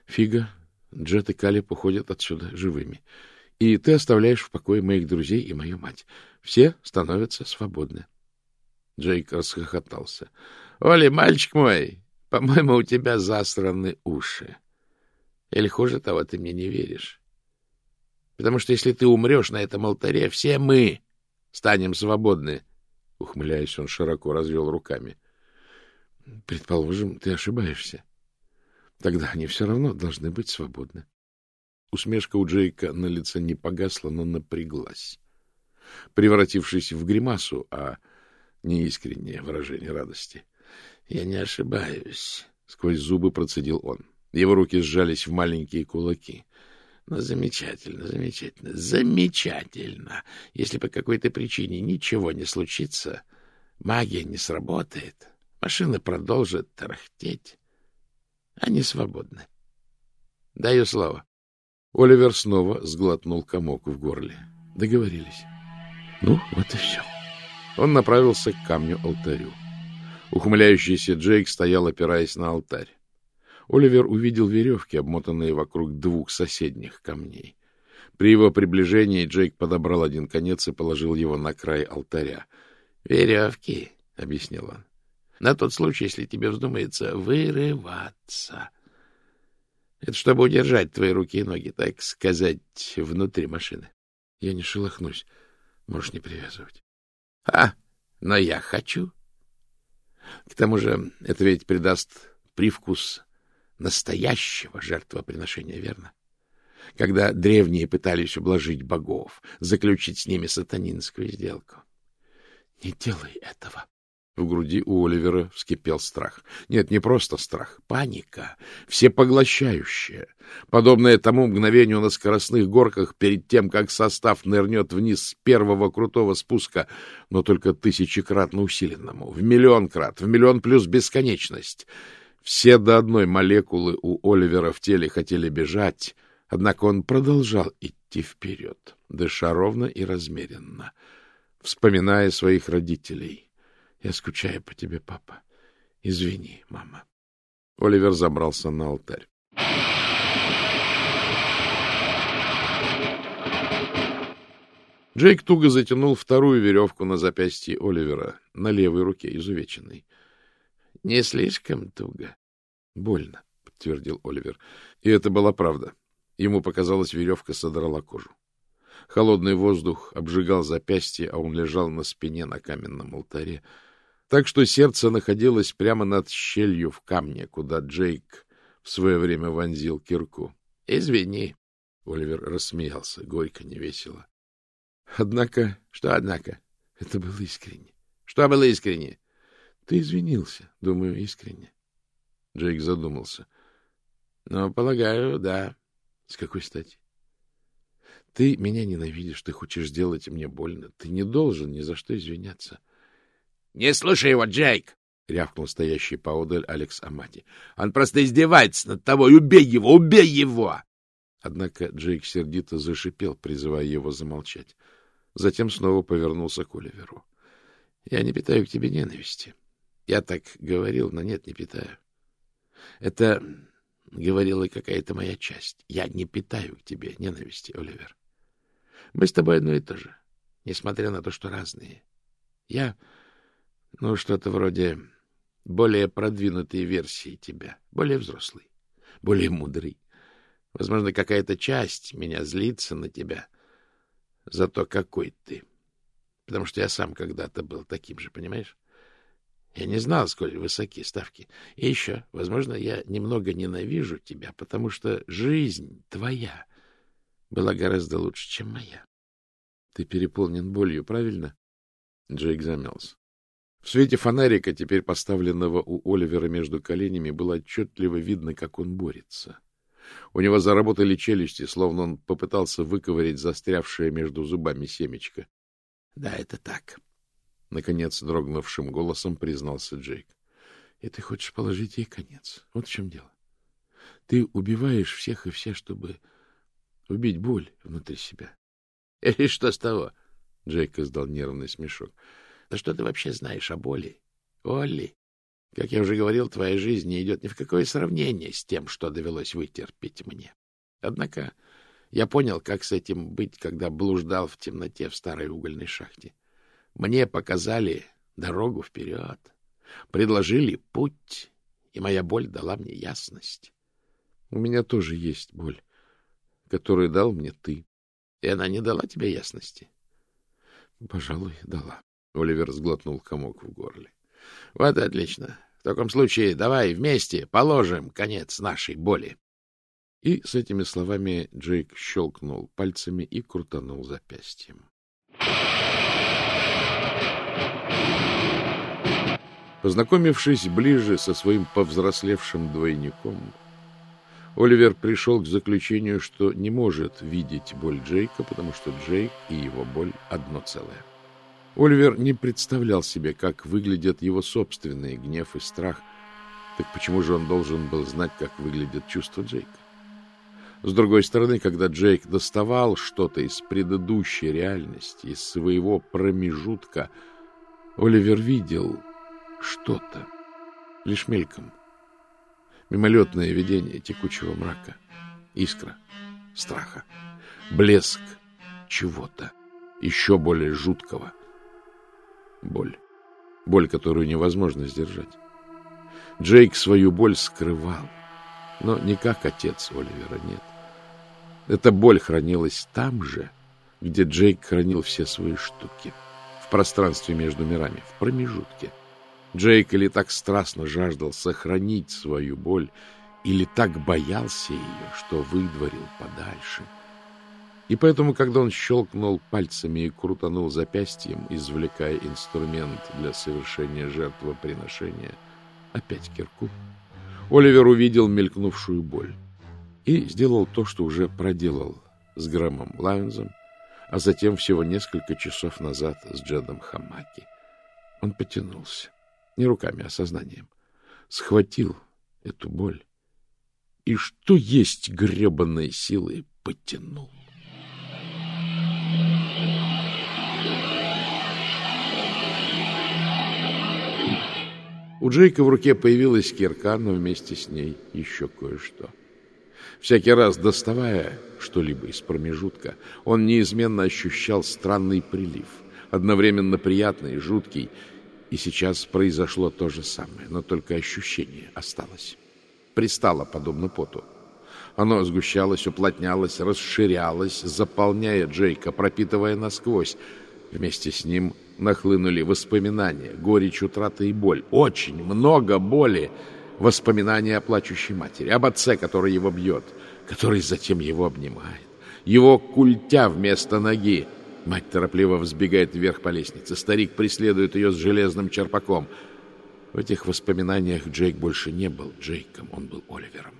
Фига, Джет и Калиб уходят отсюда живыми. И ты оставляешь в покое моих друзей и мою мать. Все становятся свободны. Джейк расхохотался. — Оли, мальчик мой, по-моему, у тебя засраны уши. Или хуже того, ты мне не веришь. Потому что если ты умрешь на этом алтаре, все мы станем свободны. Ухмыляясь, он широко развел руками. — Предположим, ты ошибаешься. Тогда они все равно должны быть свободны. Усмешка у Джейка на лице не погасла, но напряглась, превратившись в гримасу, а не искреннее выражение радости. — Я не ошибаюсь, — сквозь зубы процедил он. Его руки сжались в маленькие кулаки. — Ну, замечательно, замечательно, замечательно. Если по какой-то причине ничего не случится, магия не сработает, машина продолжит тарахтеть. Они свободны. Даю слово. Оливер снова сглотнул комок в горле. Договорились. Ну, вот и все. Он направился к камню-алтарю. Ухмыляющийся Джейк стоял, опираясь на алтарь. Оливер увидел веревки, обмотанные вокруг двух соседних камней. При его приближении Джейк подобрал один конец и положил его на край алтаря. — Веревки, — объяснил он. На тот случай, если тебе вздумается вырываться. Это чтобы удержать твои руки и ноги, так сказать, внутри машины. Я не шелохнусь. Можешь не привязывать. — А, но я хочу. К тому же это ведь придаст привкус настоящего жертвоприношения, верно? Когда древние пытались ублажить богов, заключить с ними сатанинскую сделку. — Не делай этого, в груди у Оливера вскипел страх. Нет, не просто страх, паника, всепоглощающая, подобная тому мгновению на скоростных горках перед тем, как состав нырнет вниз с первого крутого спуска, но только тысячекратно усиленному, в миллион крат, в миллион плюс бесконечность. Все до одной молекулы у Оливера в теле хотели бежать, однако он продолжал идти вперед, дыша ровно и размеренно, вспоминая своих родителей — я скучаю по тебе, папа. Извини, мама. Оливер забрался на алтарь. Джейк туго затянул вторую веревку на запястье Оливера, на левой руке, изувеченной. — Не слишком туго. — Больно, — подтвердил Оливер. И это была правда. Ему показалось, веревка содрала кожу. Холодный воздух обжигал запястье, а он лежал на спине на каменном алтаре так что сердце находилось прямо над щелью в камне, куда Джейк в свое время вонзил кирку. — Извини, — Оливер рассмеялся, горько, невесело. — Однако... — Что однако? — Это было искренне. — Что было искренне? — Ты извинился, думаю, искренне. Джейк задумался. — Ну, полагаю, да. — С какой стати? — Ты меня ненавидишь, ты хочешь сделать мне больно. Ты не должен ни за что извиняться. —— Не слушай его, Джейк! — рявкнул стоящий поодаль Алекс Амати. — Он просто издевается над тобой! Убей его! Убей его! Однако Джейк сердито зашипел, призывая его замолчать. Затем снова повернулся к Оливеру. — Я не питаю к тебе ненависти. Я так говорил, но нет, не питаю. Это говорила какая-то моя часть. Я не питаю к тебе ненависти, Оливер. Мы с тобой одно и то же, несмотря на то, что разные. Я ну, что-то вроде более продвинутой версии тебя, более взрослый, более мудрый. Возможно, какая-то часть меня злится на тебя за то, какой ты. Потому что я сам когда-то был таким же, понимаешь? Я не знал, сколь высоки ставки. И еще, возможно, я немного ненавижу тебя, потому что жизнь твоя была гораздо лучше, чем моя. Ты переполнен болью, правильно? Джейк замялся. В свете фонарика, теперь поставленного у Оливера между коленями, было отчетливо видно, как он борется. У него заработали челюсти, словно он попытался выковырять застрявшее между зубами семечко. — Да, это так. — наконец дрогнувшим голосом признался Джейк. — И ты хочешь положить ей конец. Вот в чем дело. Ты убиваешь всех и вся, чтобы убить боль внутри себя. — И что с того? — Джейк издал нервный смешок. — да что ты вообще знаешь о боли? Олли, как я уже говорил, твоя жизнь не идет ни в какое сравнение с тем, что довелось вытерпеть мне. Однако я понял, как с этим быть, когда блуждал в темноте в старой угольной шахте. Мне показали дорогу вперед, предложили путь, и моя боль дала мне ясность. У меня тоже есть боль, которую дал мне ты. И она не дала тебе ясности? Пожалуй, дала. Оливер сглотнул комок в горле. — Вот отлично. В таком случае давай вместе положим конец нашей боли. И с этими словами Джейк щелкнул пальцами и крутанул запястьем. Познакомившись ближе со своим повзрослевшим двойником, Оливер пришел к заключению, что не может видеть боль Джейка, потому что Джейк и его боль одно целое. Оливер не представлял себе, как выглядят его собственные гнев и страх. Так почему же он должен был знать, как выглядят чувства Джейка? С другой стороны, когда Джейк доставал что-то из предыдущей реальности, из своего промежутка, Оливер видел что-то, лишь мельком. Мимолетное видение текучего мрака, искра, страха, блеск чего-то еще более жуткого — боль. Боль, которую невозможно сдержать. Джейк свою боль скрывал, но не как отец Оливера, нет. Эта боль хранилась там же, где Джейк хранил все свои штуки. В пространстве между мирами, в промежутке. Джейк или так страстно жаждал сохранить свою боль, или так боялся ее, что выдворил подальше. И поэтому, когда он щелкнул пальцами и крутанул запястьем, извлекая инструмент для совершения жертвоприношения, опять кирку, Оливер увидел мелькнувшую боль и сделал то, что уже проделал с Грэмом Лайонзом, а затем всего несколько часов назад с Джедом Хамаки. Он потянулся, не руками, а сознанием, схватил эту боль и, что есть гребаные силы, потянул. У Джейка в руке появилась кирка, но вместе с ней еще кое-что. Всякий раз доставая что-либо из промежутка, он неизменно ощущал странный прилив, одновременно приятный и жуткий, и сейчас произошло то же самое, но только ощущение осталось. Пристало, подобно поту. Оно сгущалось, уплотнялось, расширялось, заполняя Джейка, пропитывая насквозь. Вместе с ним нахлынули воспоминания, горечь утраты и боль. Очень много боли. Воспоминания о плачущей матери, об отце, который его бьет, который затем его обнимает. Его культя вместо ноги. Мать торопливо взбегает вверх по лестнице. Старик преследует ее с железным черпаком. В этих воспоминаниях Джейк больше не был Джейком, он был Оливером.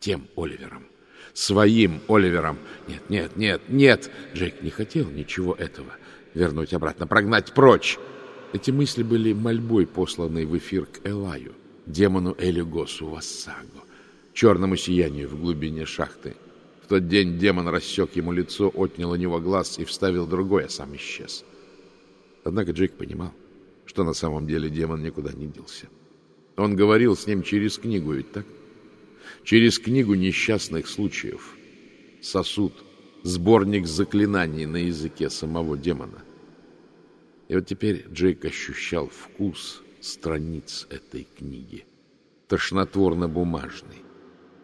Тем Оливером. Своим Оливером. Нет, нет, нет, нет. Джейк не хотел ничего этого вернуть обратно, прогнать прочь. Эти мысли были мольбой, посланной в эфир к Элаю, демону Элигосу Вассагу, черному сиянию в глубине шахты. В тот день демон рассек ему лицо, отнял у него глаз и вставил другой, а сам исчез. Однако Джейк понимал, что на самом деле демон никуда не делся. Он говорил с ним через книгу, ведь так? Через книгу несчастных случаев. Сосуд — сборник заклинаний на языке самого демона. И вот теперь Джейк ощущал вкус страниц этой книги. Тошнотворно-бумажный.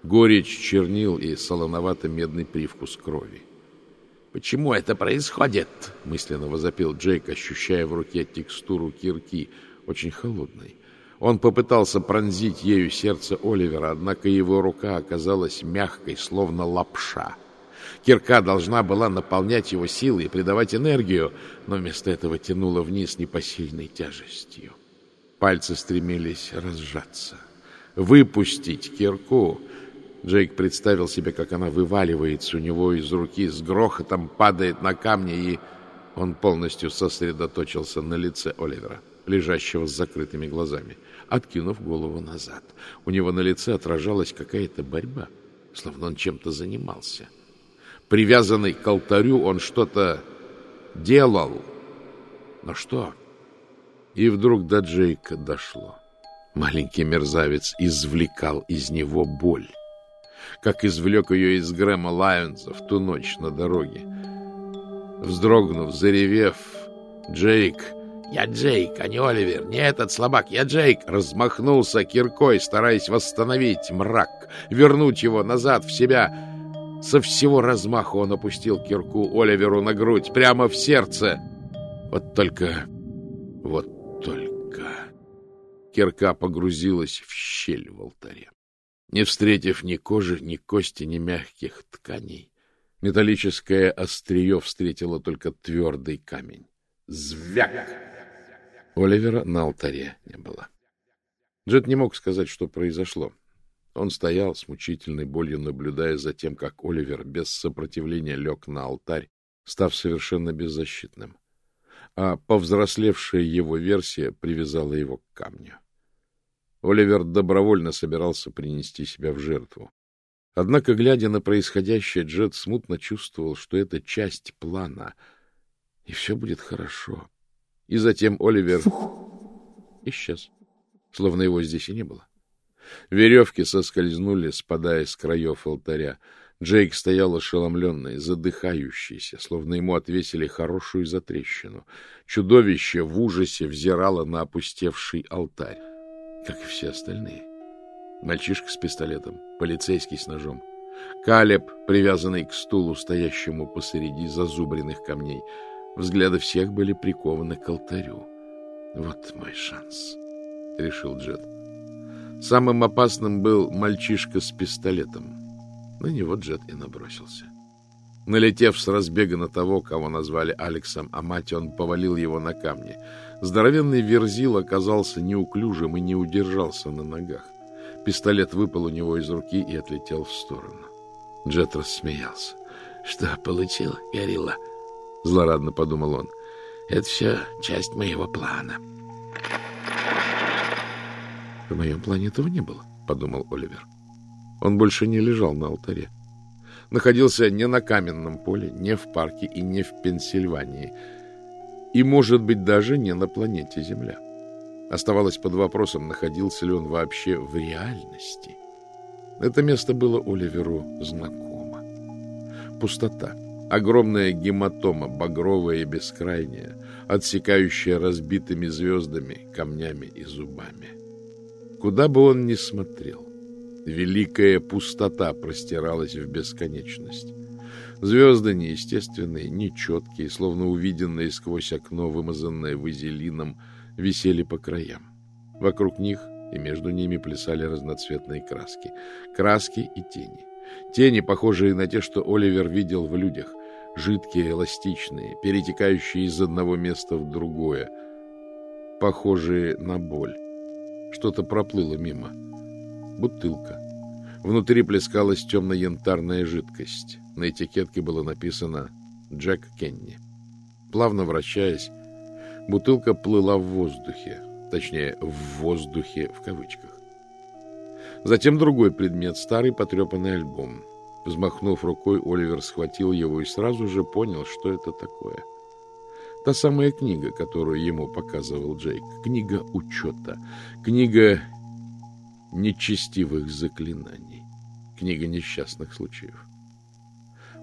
Горечь чернил и солоновато-медный привкус крови. «Почему это происходит?» — мысленно возопил Джейк, ощущая в руке текстуру кирки, очень холодной. Он попытался пронзить ею сердце Оливера, однако его рука оказалась мягкой, словно лапша — Кирка должна была наполнять его силой и придавать энергию, но вместо этого тянула вниз непосильной тяжестью. Пальцы стремились разжаться. Выпустить кирку. Джейк представил себе, как она вываливается у него из руки, с грохотом падает на камни, и он полностью сосредоточился на лице Оливера, лежащего с закрытыми глазами, откинув голову назад. У него на лице отражалась какая-то борьба, словно он чем-то занимался. Привязанный к алтарю, он что-то делал. Но что? И вдруг до Джейка дошло. Маленький мерзавец извлекал из него боль, как извлек ее из Грэма Лайонса в ту ночь на дороге. Вздрогнув, заревев, Джейк «Я Джейк, а не Оливер, не этот слабак, я Джейк!» размахнулся киркой, стараясь восстановить мрак, вернуть его назад в себя — со всего размаху он опустил кирку Оливеру на грудь, прямо в сердце. Вот только... Вот только... Кирка погрузилась в щель в алтаре. Не встретив ни кожи, ни кости, ни мягких тканей, металлическое острие встретило только твердый камень. Звяк! Оливера на алтаре не было. Джет не мог сказать, что произошло. Он стоял с мучительной болью, наблюдая за тем, как Оливер без сопротивления лег на алтарь, став совершенно беззащитным. А повзрослевшая его версия привязала его к камню. Оливер добровольно собирался принести себя в жертву. Однако, глядя на происходящее, Джет смутно чувствовал, что это часть плана, и все будет хорошо. И затем Оливер исчез, словно его здесь и не было. Веревки соскользнули, спадая с краев алтаря. Джейк стоял ошеломленный, задыхающийся, словно ему отвесили хорошую затрещину. Чудовище в ужасе взирало на опустевший алтарь, как и все остальные. Мальчишка с пистолетом, полицейский с ножом. Калеб, привязанный к стулу, стоящему посреди зазубренных камней. Взгляды всех были прикованы к алтарю. «Вот мой шанс», — решил Джет. Самым опасным был мальчишка с пистолетом. На него Джет и набросился. Налетев с разбега на того, кого назвали Алексом Амати, он повалил его на камни. Здоровенный верзил оказался неуклюжим и не удержался на ногах. Пистолет выпал у него из руки и отлетел в сторону. Джет рассмеялся. — Что получил, Горилла? — злорадно подумал он. — Это все часть моего плана. — В моем плане этого не было, — подумал Оливер. Он больше не лежал на алтаре находился не на каменном поле, не в парке и не в Пенсильвании, и, может быть, даже не на планете Земля. Оставалось под вопросом, находился ли он вообще в реальности. Это место было Оливеру знакомо. Пустота, огромная гематома, багровая и бескрайняя, отсекающая разбитыми звездами, камнями и зубами. Куда бы он ни смотрел, Великая пустота простиралась в бесконечность. Звезды неестественные, нечеткие, словно увиденные сквозь окно, вымазанное вазелином, висели по краям. Вокруг них и между ними плясали разноцветные краски. Краски и тени. Тени, похожие на те, что Оливер видел в людях. Жидкие, эластичные, перетекающие из одного места в другое. Похожие на боль. Что-то проплыло мимо бутылка. Внутри плескалась темно-янтарная жидкость. На этикетке было написано «Джек Кенни». Плавно вращаясь, бутылка плыла в воздухе, точнее, в воздухе в кавычках. Затем другой предмет, старый потрепанный альбом. Взмахнув рукой, Оливер схватил его и сразу же понял, что это такое. Та самая книга, которую ему показывал Джейк. Книга учета. Книга нечестивых заклинаний. Книга несчастных случаев.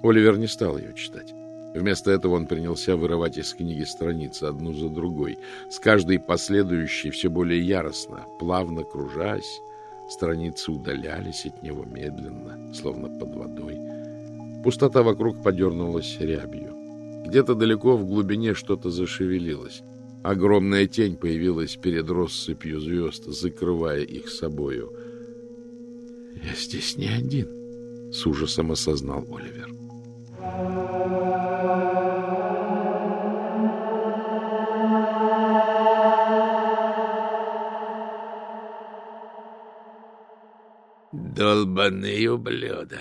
Оливер не стал ее читать. Вместо этого он принялся вырывать из книги страницы одну за другой, с каждой последующей все более яростно, плавно кружась, страницы удалялись от него медленно, словно под водой. Пустота вокруг подернулась рябью. Где-то далеко в глубине что-то зашевелилось. Огромная тень появилась перед россыпью звезд, закрывая их собою. «Я здесь не один», — с ужасом осознал Оливер. «Долбаный ублюдок!»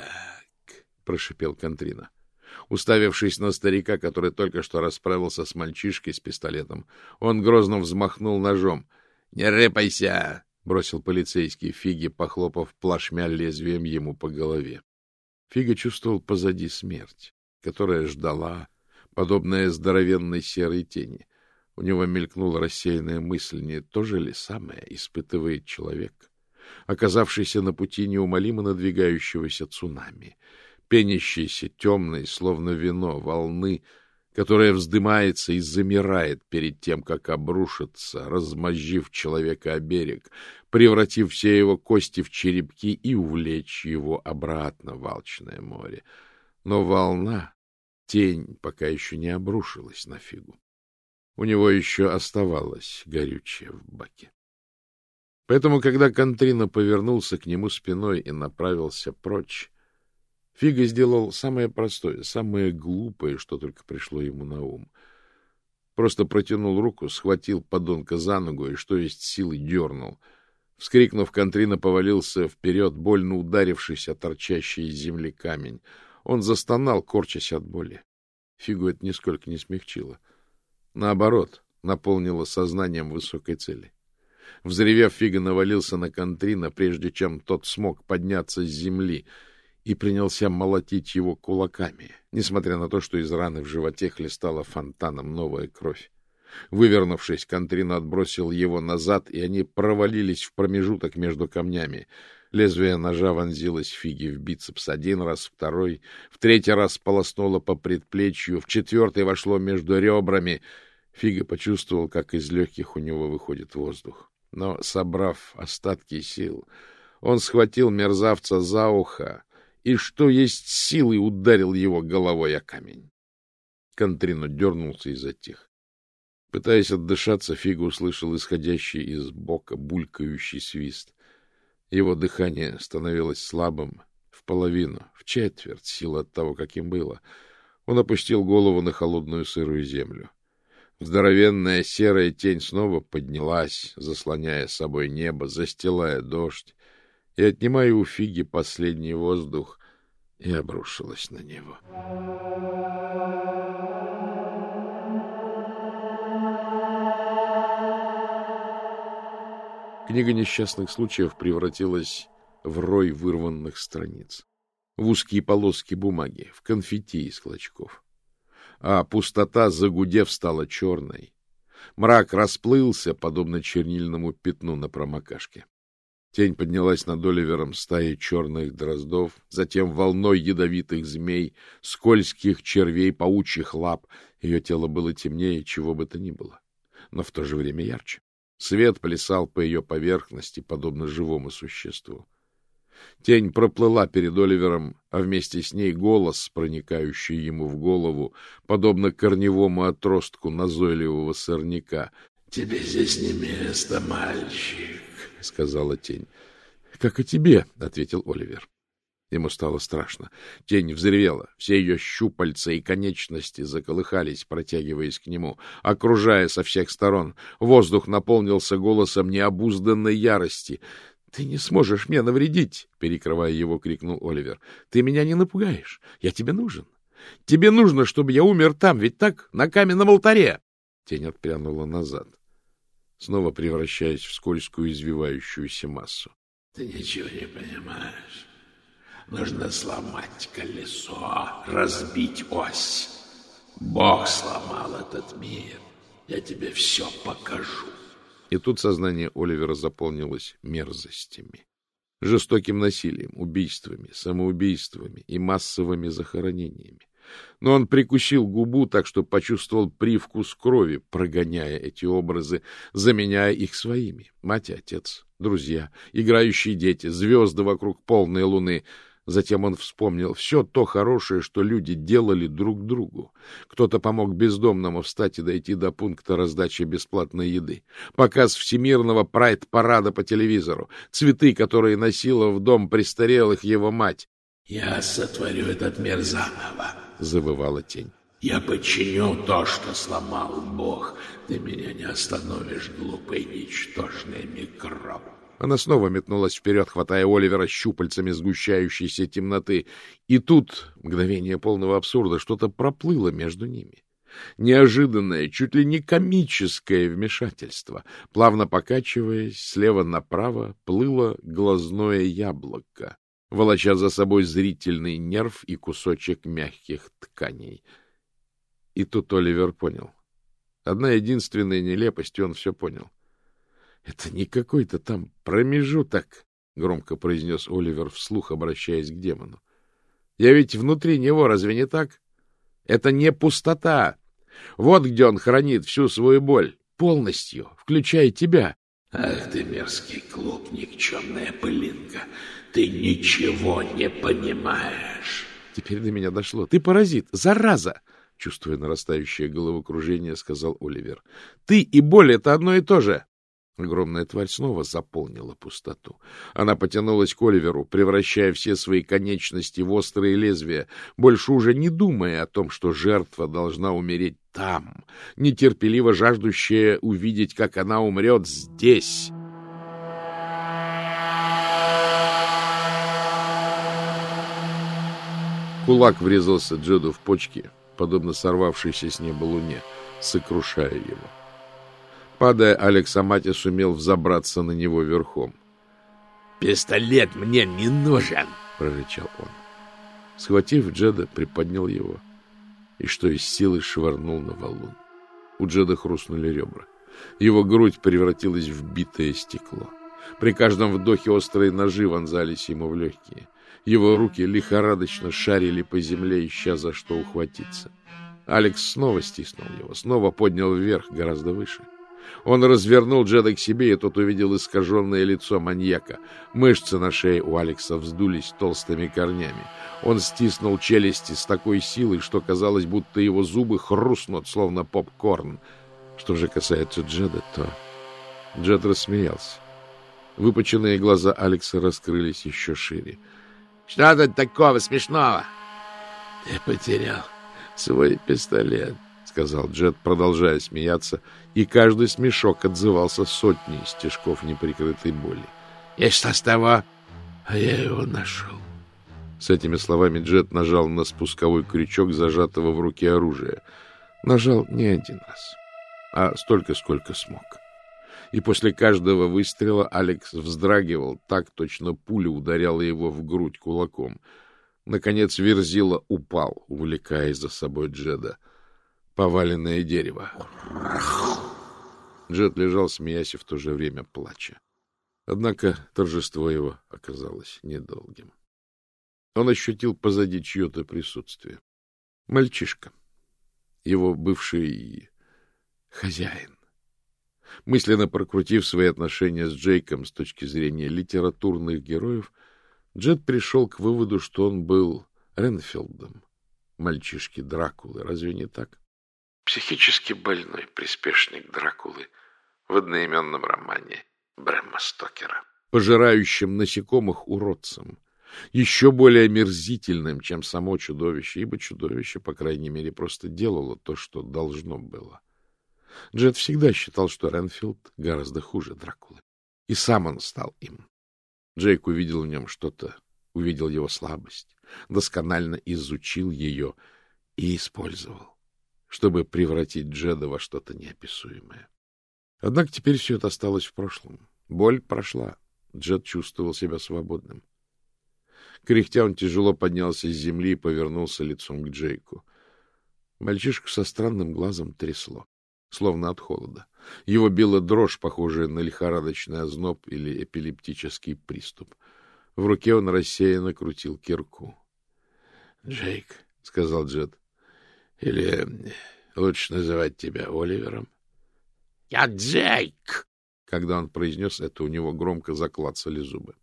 — прошипел Контрина. Уставившись на старика, который только что расправился с мальчишкой с пистолетом, он грозно взмахнул ножом. — Не рыпайся! — бросил полицейский Фиги, похлопав плашмя лезвием ему по голове. Фига чувствовал позади смерть, которая ждала, подобная здоровенной серой тени. У него мелькнула рассеянная мысль, не то же ли самое испытывает человек, оказавшийся на пути неумолимо надвигающегося цунами — пенящейся, темной, словно вино, волны, которая вздымается и замирает перед тем, как обрушится, размозжив человека о берег, превратив все его кости в черепки и увлечь его обратно в Алчное море. Но волна, тень, пока еще не обрушилась на фигу. У него еще оставалось горючее в баке. Поэтому, когда Контрина повернулся к нему спиной и направился прочь, Фига сделал самое простое, самое глупое, что только пришло ему на ум. Просто протянул руку, схватил подонка за ногу и, что есть силы, дернул. Вскрикнув, Контрина повалился вперед, больно ударившись о торчащий из земли камень. Он застонал, корчась от боли. Фигу это нисколько не смягчило. Наоборот, наполнило сознанием высокой цели. Взревев, Фига навалился на Контрина, прежде чем тот смог подняться с земли — и принялся молотить его кулаками, несмотря на то, что из раны в животе хлестала фонтаном новая кровь. Вывернувшись, Контрин отбросил его назад, и они провалились в промежуток между камнями. Лезвие ножа вонзилось Фиги в бицепс один раз, второй, в третий раз полоснуло по предплечью, в четвертый вошло между ребрами. Фига почувствовал, как из легких у него выходит воздух. Но, собрав остатки сил, он схватил мерзавца за ухо, и, что есть силы, ударил его головой о камень. Контрино дернулся и затих. Пытаясь отдышаться, Фига услышал исходящий из бока булькающий свист. Его дыхание становилось слабым в половину, в четверть силы от того, каким было. Он опустил голову на холодную сырую землю. Здоровенная серая тень снова поднялась, заслоняя собой небо, застилая дождь и отнимая у Фиги последний воздух, и обрушилась на него. Книга несчастных случаев превратилась в рой вырванных страниц, в узкие полоски бумаги, в конфетти из клочков. А пустота, загудев, стала черной. Мрак расплылся, подобно чернильному пятну на промокашке. Тень поднялась над Оливером стаей черных дроздов, затем волной ядовитых змей, скользких червей, паучьих лап. Ее тело было темнее, чего бы то ни было, но в то же время ярче. Свет плясал по ее поверхности, подобно живому существу. Тень проплыла перед Оливером, а вместе с ней голос, проникающий ему в голову, подобно корневому отростку назойливого сорняка. — Тебе здесь не место, мальчик. — сказала тень. — Как и тебе, — ответил Оливер. Ему стало страшно. Тень взревела. Все ее щупальца и конечности заколыхались, протягиваясь к нему, окружая со всех сторон. Воздух наполнился голосом необузданной ярости. — Ты не сможешь мне навредить! — перекрывая его, крикнул Оливер. — Ты меня не напугаешь. Я тебе нужен. Тебе нужно, чтобы я умер там, ведь так, на каменном алтаре! Тень отпрянула назад снова превращаясь в скользкую извивающуюся массу. — Ты ничего не понимаешь. Нужно сломать колесо, разбить ось. Бог сломал этот мир. Я тебе все покажу. И тут сознание Оливера заполнилось мерзостями. Жестоким насилием, убийствами, самоубийствами и массовыми захоронениями но он прикусил губу так, что почувствовал привкус крови, прогоняя эти образы, заменяя их своими. Мать и отец, друзья, играющие дети, звезды вокруг полной луны. Затем он вспомнил все то хорошее, что люди делали друг другу. Кто-то помог бездомному встать и дойти до пункта раздачи бесплатной еды. Показ всемирного прайд-парада по телевизору. Цветы, которые носила в дом престарелых его мать. — Я сотворю этот мир заново, завывала тень. «Я починю то, что сломал Бог. Ты меня не остановишь, глупый, ничтожный микроб». Она снова метнулась вперед, хватая Оливера щупальцами сгущающейся темноты. И тут, мгновение полного абсурда, что-то проплыло между ними. Неожиданное, чуть ли не комическое вмешательство. Плавно покачиваясь, слева направо плыло глазное яблоко волоча за собой зрительный нерв и кусочек мягких тканей. И тут Оливер понял. Одна единственная нелепость, и он все понял. — Это не какой-то там промежуток, — громко произнес Оливер вслух, обращаясь к демону. — Я ведь внутри него, разве не так? Это не пустота. Вот где он хранит всю свою боль, полностью, включая тебя. — Ах ты, мерзкий клуб, никчемная пылинка! Ты ничего не понимаешь. Теперь до меня дошло. Ты паразит, зараза! Чувствуя нарастающее головокружение, сказал Оливер. Ты и боль — это одно и то же. Огромная тварь снова заполнила пустоту. Она потянулась к Оливеру, превращая все свои конечности в острые лезвия, больше уже не думая о том, что жертва должна умереть там, нетерпеливо жаждущая увидеть, как она умрет здесь. Кулак врезался Джеду в почки, подобно сорвавшейся с неба луне, сокрушая его. Падая, Алекс Амати сумел взобраться на него верхом. «Пистолет мне не нужен!» — прорычал он. Схватив Джеда, приподнял его и что из силы швырнул на валун. У Джеда хрустнули ребра. Его грудь превратилась в битое стекло. При каждом вдохе острые ножи вонзались ему в легкие. Его руки лихорадочно шарили по земле, ища за что ухватиться. Алекс снова стиснул его, снова поднял вверх, гораздо выше. Он развернул Джеда к себе, и тот увидел искаженное лицо маньяка. Мышцы на шее у Алекса вздулись толстыми корнями. Он стиснул челюсти с такой силой, что казалось, будто его зубы хрустнут, словно попкорн. Что же касается Джеда, то... Джед рассмеялся. Выпученные глаза Алекса раскрылись еще шире. — Что тут такого смешного? — Ты потерял свой пистолет, — сказал Джед, продолжая смеяться, и каждый смешок отзывался сотней стежков неприкрытой боли. — И что с того? А я его нашел. С этими словами Джет нажал на спусковой крючок, зажатого в руке оружия. Нажал не один раз, а столько, сколько смог. И после каждого выстрела Алекс вздрагивал, так точно пуля ударяла его в грудь кулаком. Наконец Верзила упал, увлекая за собой Джеда. Поваленное дерево. Джед лежал, смеясь и в то же время плача. Однако торжество его оказалось недолгим. Он ощутил позади чье-то присутствие. Мальчишка, его бывший хозяин. Мысленно прокрутив свои отношения с Джейком с точки зрения литературных героев, Джет пришел к выводу, что он был Ренфилдом, мальчишки Дракулы. Разве не так? Психически больной приспешник Дракулы в одноименном романе Брэма Стокера. Пожирающим насекомых уродцем — еще более омерзительным, чем само чудовище, ибо чудовище, по крайней мере, просто делало то, что должно было. Джет всегда считал, что Ренфилд гораздо хуже Дракулы. И сам он стал им. Джейк увидел в нем что-то, увидел его слабость, досконально изучил ее и использовал, чтобы превратить Джеда во что-то неописуемое. Однако теперь все это осталось в прошлом. Боль прошла. Джед чувствовал себя свободным. Кряхтя он тяжело поднялся с земли и повернулся лицом к Джейку. Мальчишку со странным глазом трясло, словно от холода. Его била дрожь, похожая на лихорадочный озноб или эпилептический приступ. В руке он рассеянно крутил кирку. — Джейк, — сказал Джет, — или лучше называть тебя Оливером? — Я Джейк! Когда он произнес это, у него громко заклацали зубы.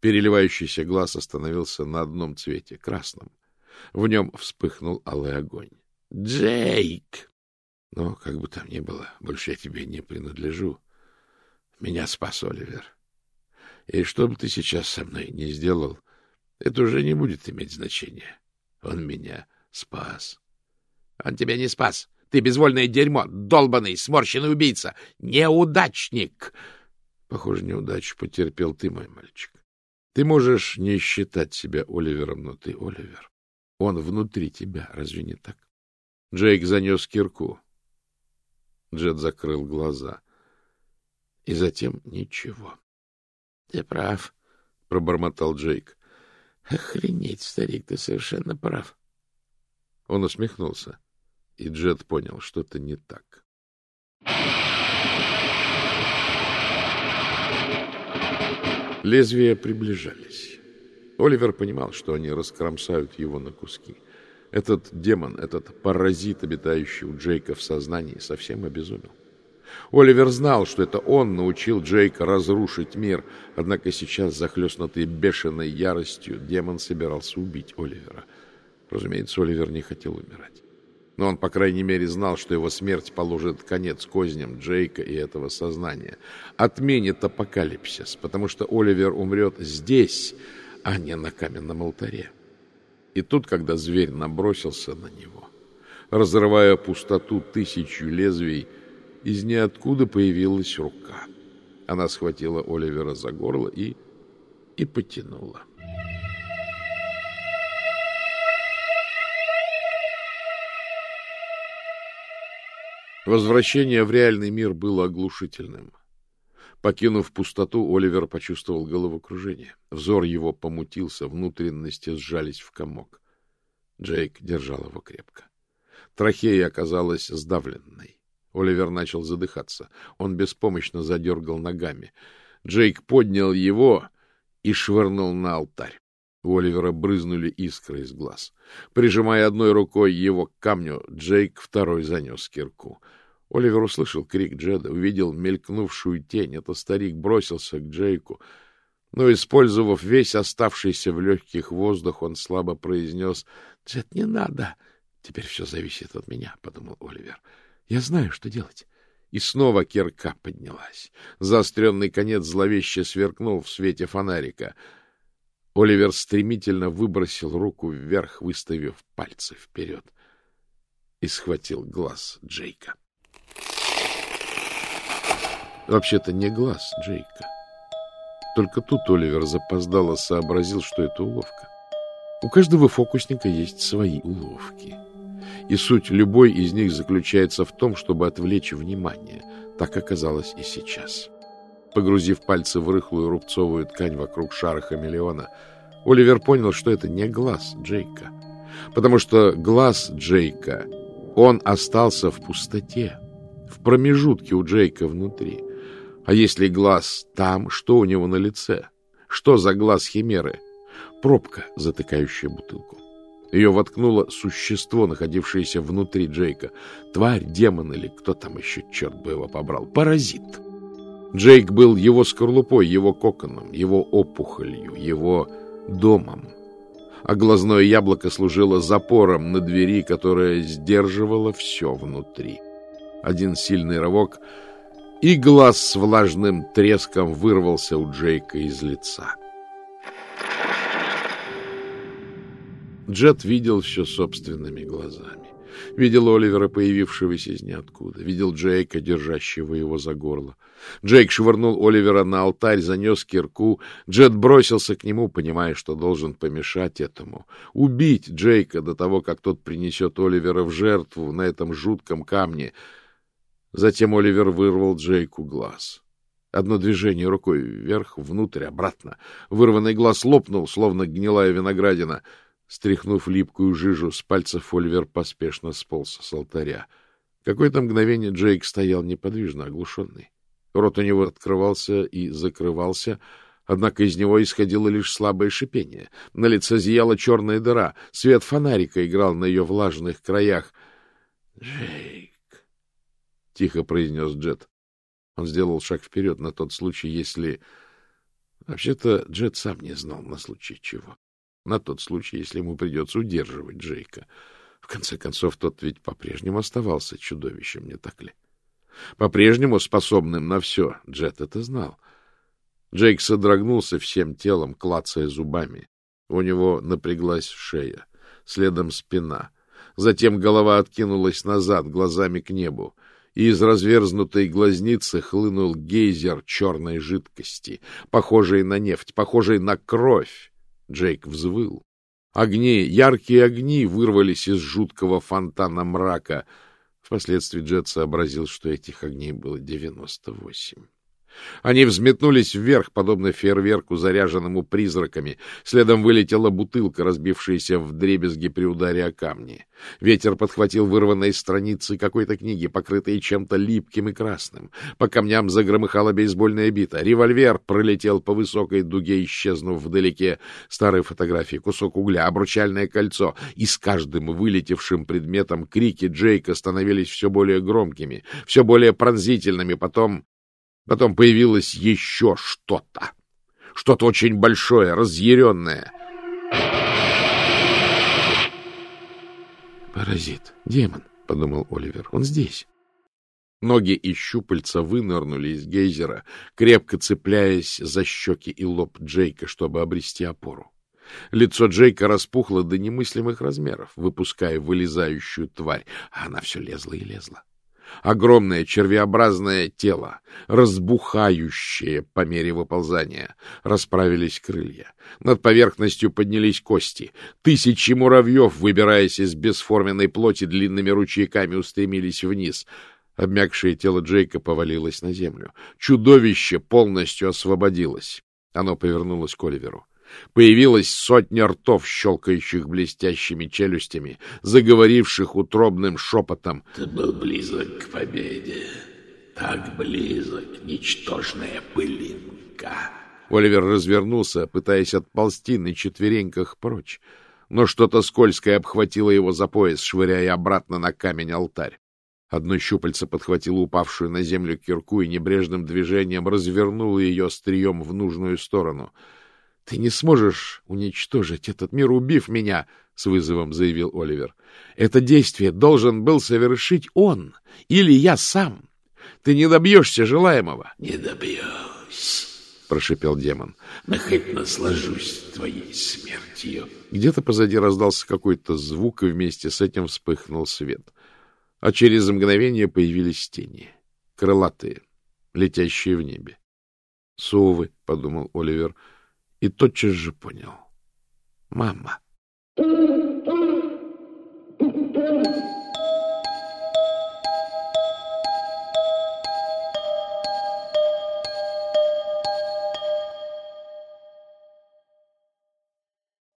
Переливающийся глаз остановился на одном цвете — красном. В нем вспыхнул алый огонь. «Джейк!» «Ну, как бы там ни было, больше я тебе не принадлежу. Меня спас Оливер. И что бы ты сейчас со мной не сделал, это уже не будет иметь значения. Он меня спас». «Он тебя не спас. Ты безвольное дерьмо, долбанный, сморщенный убийца, неудачник!» «Похоже, неудачу потерпел ты, мой мальчик. Ты можешь не считать себя Оливером, но ты Оливер. Он внутри тебя, разве не так? Джейк занес кирку. Джет закрыл глаза. И затем ничего. — Ты прав, — пробормотал Джейк. — Охренеть, старик, ты совершенно прав. Он усмехнулся, и Джет понял, что-то не так. Лезвия приближались. Оливер понимал, что они раскромсают его на куски. Этот демон, этот паразит, обитающий у Джейка в сознании, совсем обезумел. Оливер знал, что это он научил Джейка разрушить мир, однако сейчас, захлестнутый бешеной яростью, демон собирался убить Оливера. Разумеется, Оливер не хотел умирать. Но он, по крайней мере, знал, что его смерть положит конец козням Джейка и этого сознания. Отменит апокалипсис, потому что Оливер умрет здесь, а не на каменном алтаре. И тут, когда зверь набросился на него, разрывая пустоту тысячу лезвий, из ниоткуда появилась рука. Она схватила Оливера за горло и... и потянула. Возвращение в реальный мир было оглушительным. Покинув пустоту, Оливер почувствовал головокружение. Взор его помутился, внутренности сжались в комок. Джейк держал его крепко. Трахея оказалась сдавленной. Оливер начал задыхаться. Он беспомощно задергал ногами. Джейк поднял его и швырнул на алтарь. У Оливера брызнули искры из глаз. Прижимая одной рукой его к камню, Джейк второй занес кирку. Оливер услышал крик Джеда, увидел мелькнувшую тень. Это старик бросился к Джейку. Но, использовав весь оставшийся в легких воздух, он слабо произнес «Джет, не надо!» «Теперь все зависит от меня», — подумал Оливер. «Я знаю, что делать». И снова кирка поднялась. Заостренный конец зловеще сверкнул в свете фонарика. Оливер стремительно выбросил руку вверх, выставив пальцы вперед, и схватил глаз Джейка. Вообще-то не глаз Джейка. Только тут Оливер запоздало сообразил, что это уловка. У каждого фокусника есть свои уловки. И суть любой из них заключается в том, чтобы отвлечь внимание. Так оказалось и сейчас. Погрузив пальцы в рыхлую рубцовую ткань вокруг шара хамелеона, Оливер понял, что это не глаз Джейка. Потому что глаз Джейка, он остался в пустоте, в промежутке у Джейка внутри. А если глаз там, что у него на лице? Что за глаз химеры? Пробка, затыкающая бутылку. Ее воткнуло существо, находившееся внутри Джейка. Тварь, демон или кто там еще, черт бы его побрал. Паразит. Джейк был его скорлупой, его коконом, его опухолью, его домом. А глазное яблоко служило запором на двери, которая сдерживала все внутри. Один сильный рывок — и глаз с влажным треском вырвался у Джейка из лица. Джет видел все собственными глазами. Видел Оливера, появившегося из ниоткуда. Видел Джейка, держащего его за горло. Джейк швырнул Оливера на алтарь, занес кирку. Джет бросился к нему, понимая, что должен помешать этому. Убить Джейка до того, как тот принесет Оливера в жертву на этом жутком камне — Затем Оливер вырвал Джейку глаз. Одно движение рукой вверх, внутрь, обратно. Вырванный глаз лопнул, словно гнилая виноградина. Стряхнув липкую жижу, с пальцев Оливер поспешно сполз с алтаря. Какое-то мгновение Джейк стоял неподвижно, оглушенный. Рот у него открывался и закрывался, однако из него исходило лишь слабое шипение. На лице зияла черная дыра, свет фонарика играл на ее влажных краях. — Джейк! — тихо произнес Джет. Он сделал шаг вперед на тот случай, если... Вообще-то Джет сам не знал на случай чего. На тот случай, если ему придется удерживать Джейка. В конце концов, тот ведь по-прежнему оставался чудовищем, не так ли? По-прежнему способным на все. Джет это знал. Джейк содрогнулся всем телом, клацая зубами. У него напряглась шея, следом спина. Затем голова откинулась назад, глазами к небу и из разверзнутой глазницы хлынул гейзер черной жидкости, похожей на нефть, похожей на кровь. Джейк взвыл. Огни, яркие огни вырвались из жуткого фонтана мрака. Впоследствии Джет сообразил, что этих огней было девяносто восемь. Они взметнулись вверх, подобно фейерверку, заряженному призраками. Следом вылетела бутылка, разбившаяся в дребезги при ударе о камни. Ветер подхватил вырванные страницы какой-то книги, покрытые чем-то липким и красным. По камням загромыхала бейсбольная бита. Револьвер пролетел по высокой дуге, исчезнув вдалеке. Старые фотографии, кусок угля, обручальное кольцо. И с каждым вылетевшим предметом крики Джейка становились все более громкими, все более пронзительными. Потом Потом появилось еще что-то. Что-то очень большое, разъяренное. «Паразит, демон», — подумал Оливер, — «он здесь». Ноги и щупальца вынырнули из гейзера, крепко цепляясь за щеки и лоб Джейка, чтобы обрести опору. Лицо Джейка распухло до немыслимых размеров, выпуская вылезающую тварь, а она все лезла и лезла. Огромное червеобразное тело, разбухающее по мере выползания. Расправились крылья. Над поверхностью поднялись кости. Тысячи муравьев, выбираясь из бесформенной плоти, длинными ручейками устремились вниз. Обмякшее тело Джейка повалилось на землю. Чудовище полностью освободилось. Оно повернулось к Оливеру. Появилась сотня ртов, щелкающих блестящими челюстями, заговоривших утробным шепотом. — Ты был близок к победе. Так близок, ничтожная пылинка. Оливер развернулся, пытаясь отползти на четвереньках прочь, но что-то скользкое обхватило его за пояс, швыряя обратно на камень алтарь. Одно щупальце подхватило упавшую на землю кирку и небрежным движением развернуло ее острием в нужную сторону. — Ты не сможешь уничтожить этот мир, убив меня, — с вызовом заявил Оливер. — Это действие должен был совершить он или я сам. Ты не добьешься желаемого. — Не добьюсь, — прошипел демон. — Но хоть наслажусь твоей смертью. Где-то позади раздался какой-то звук, и вместе с этим вспыхнул свет. — а через мгновение появились тени, крылатые, летящие в небе. «Совы», — подумал Оливер, и тотчас же понял. «Мама».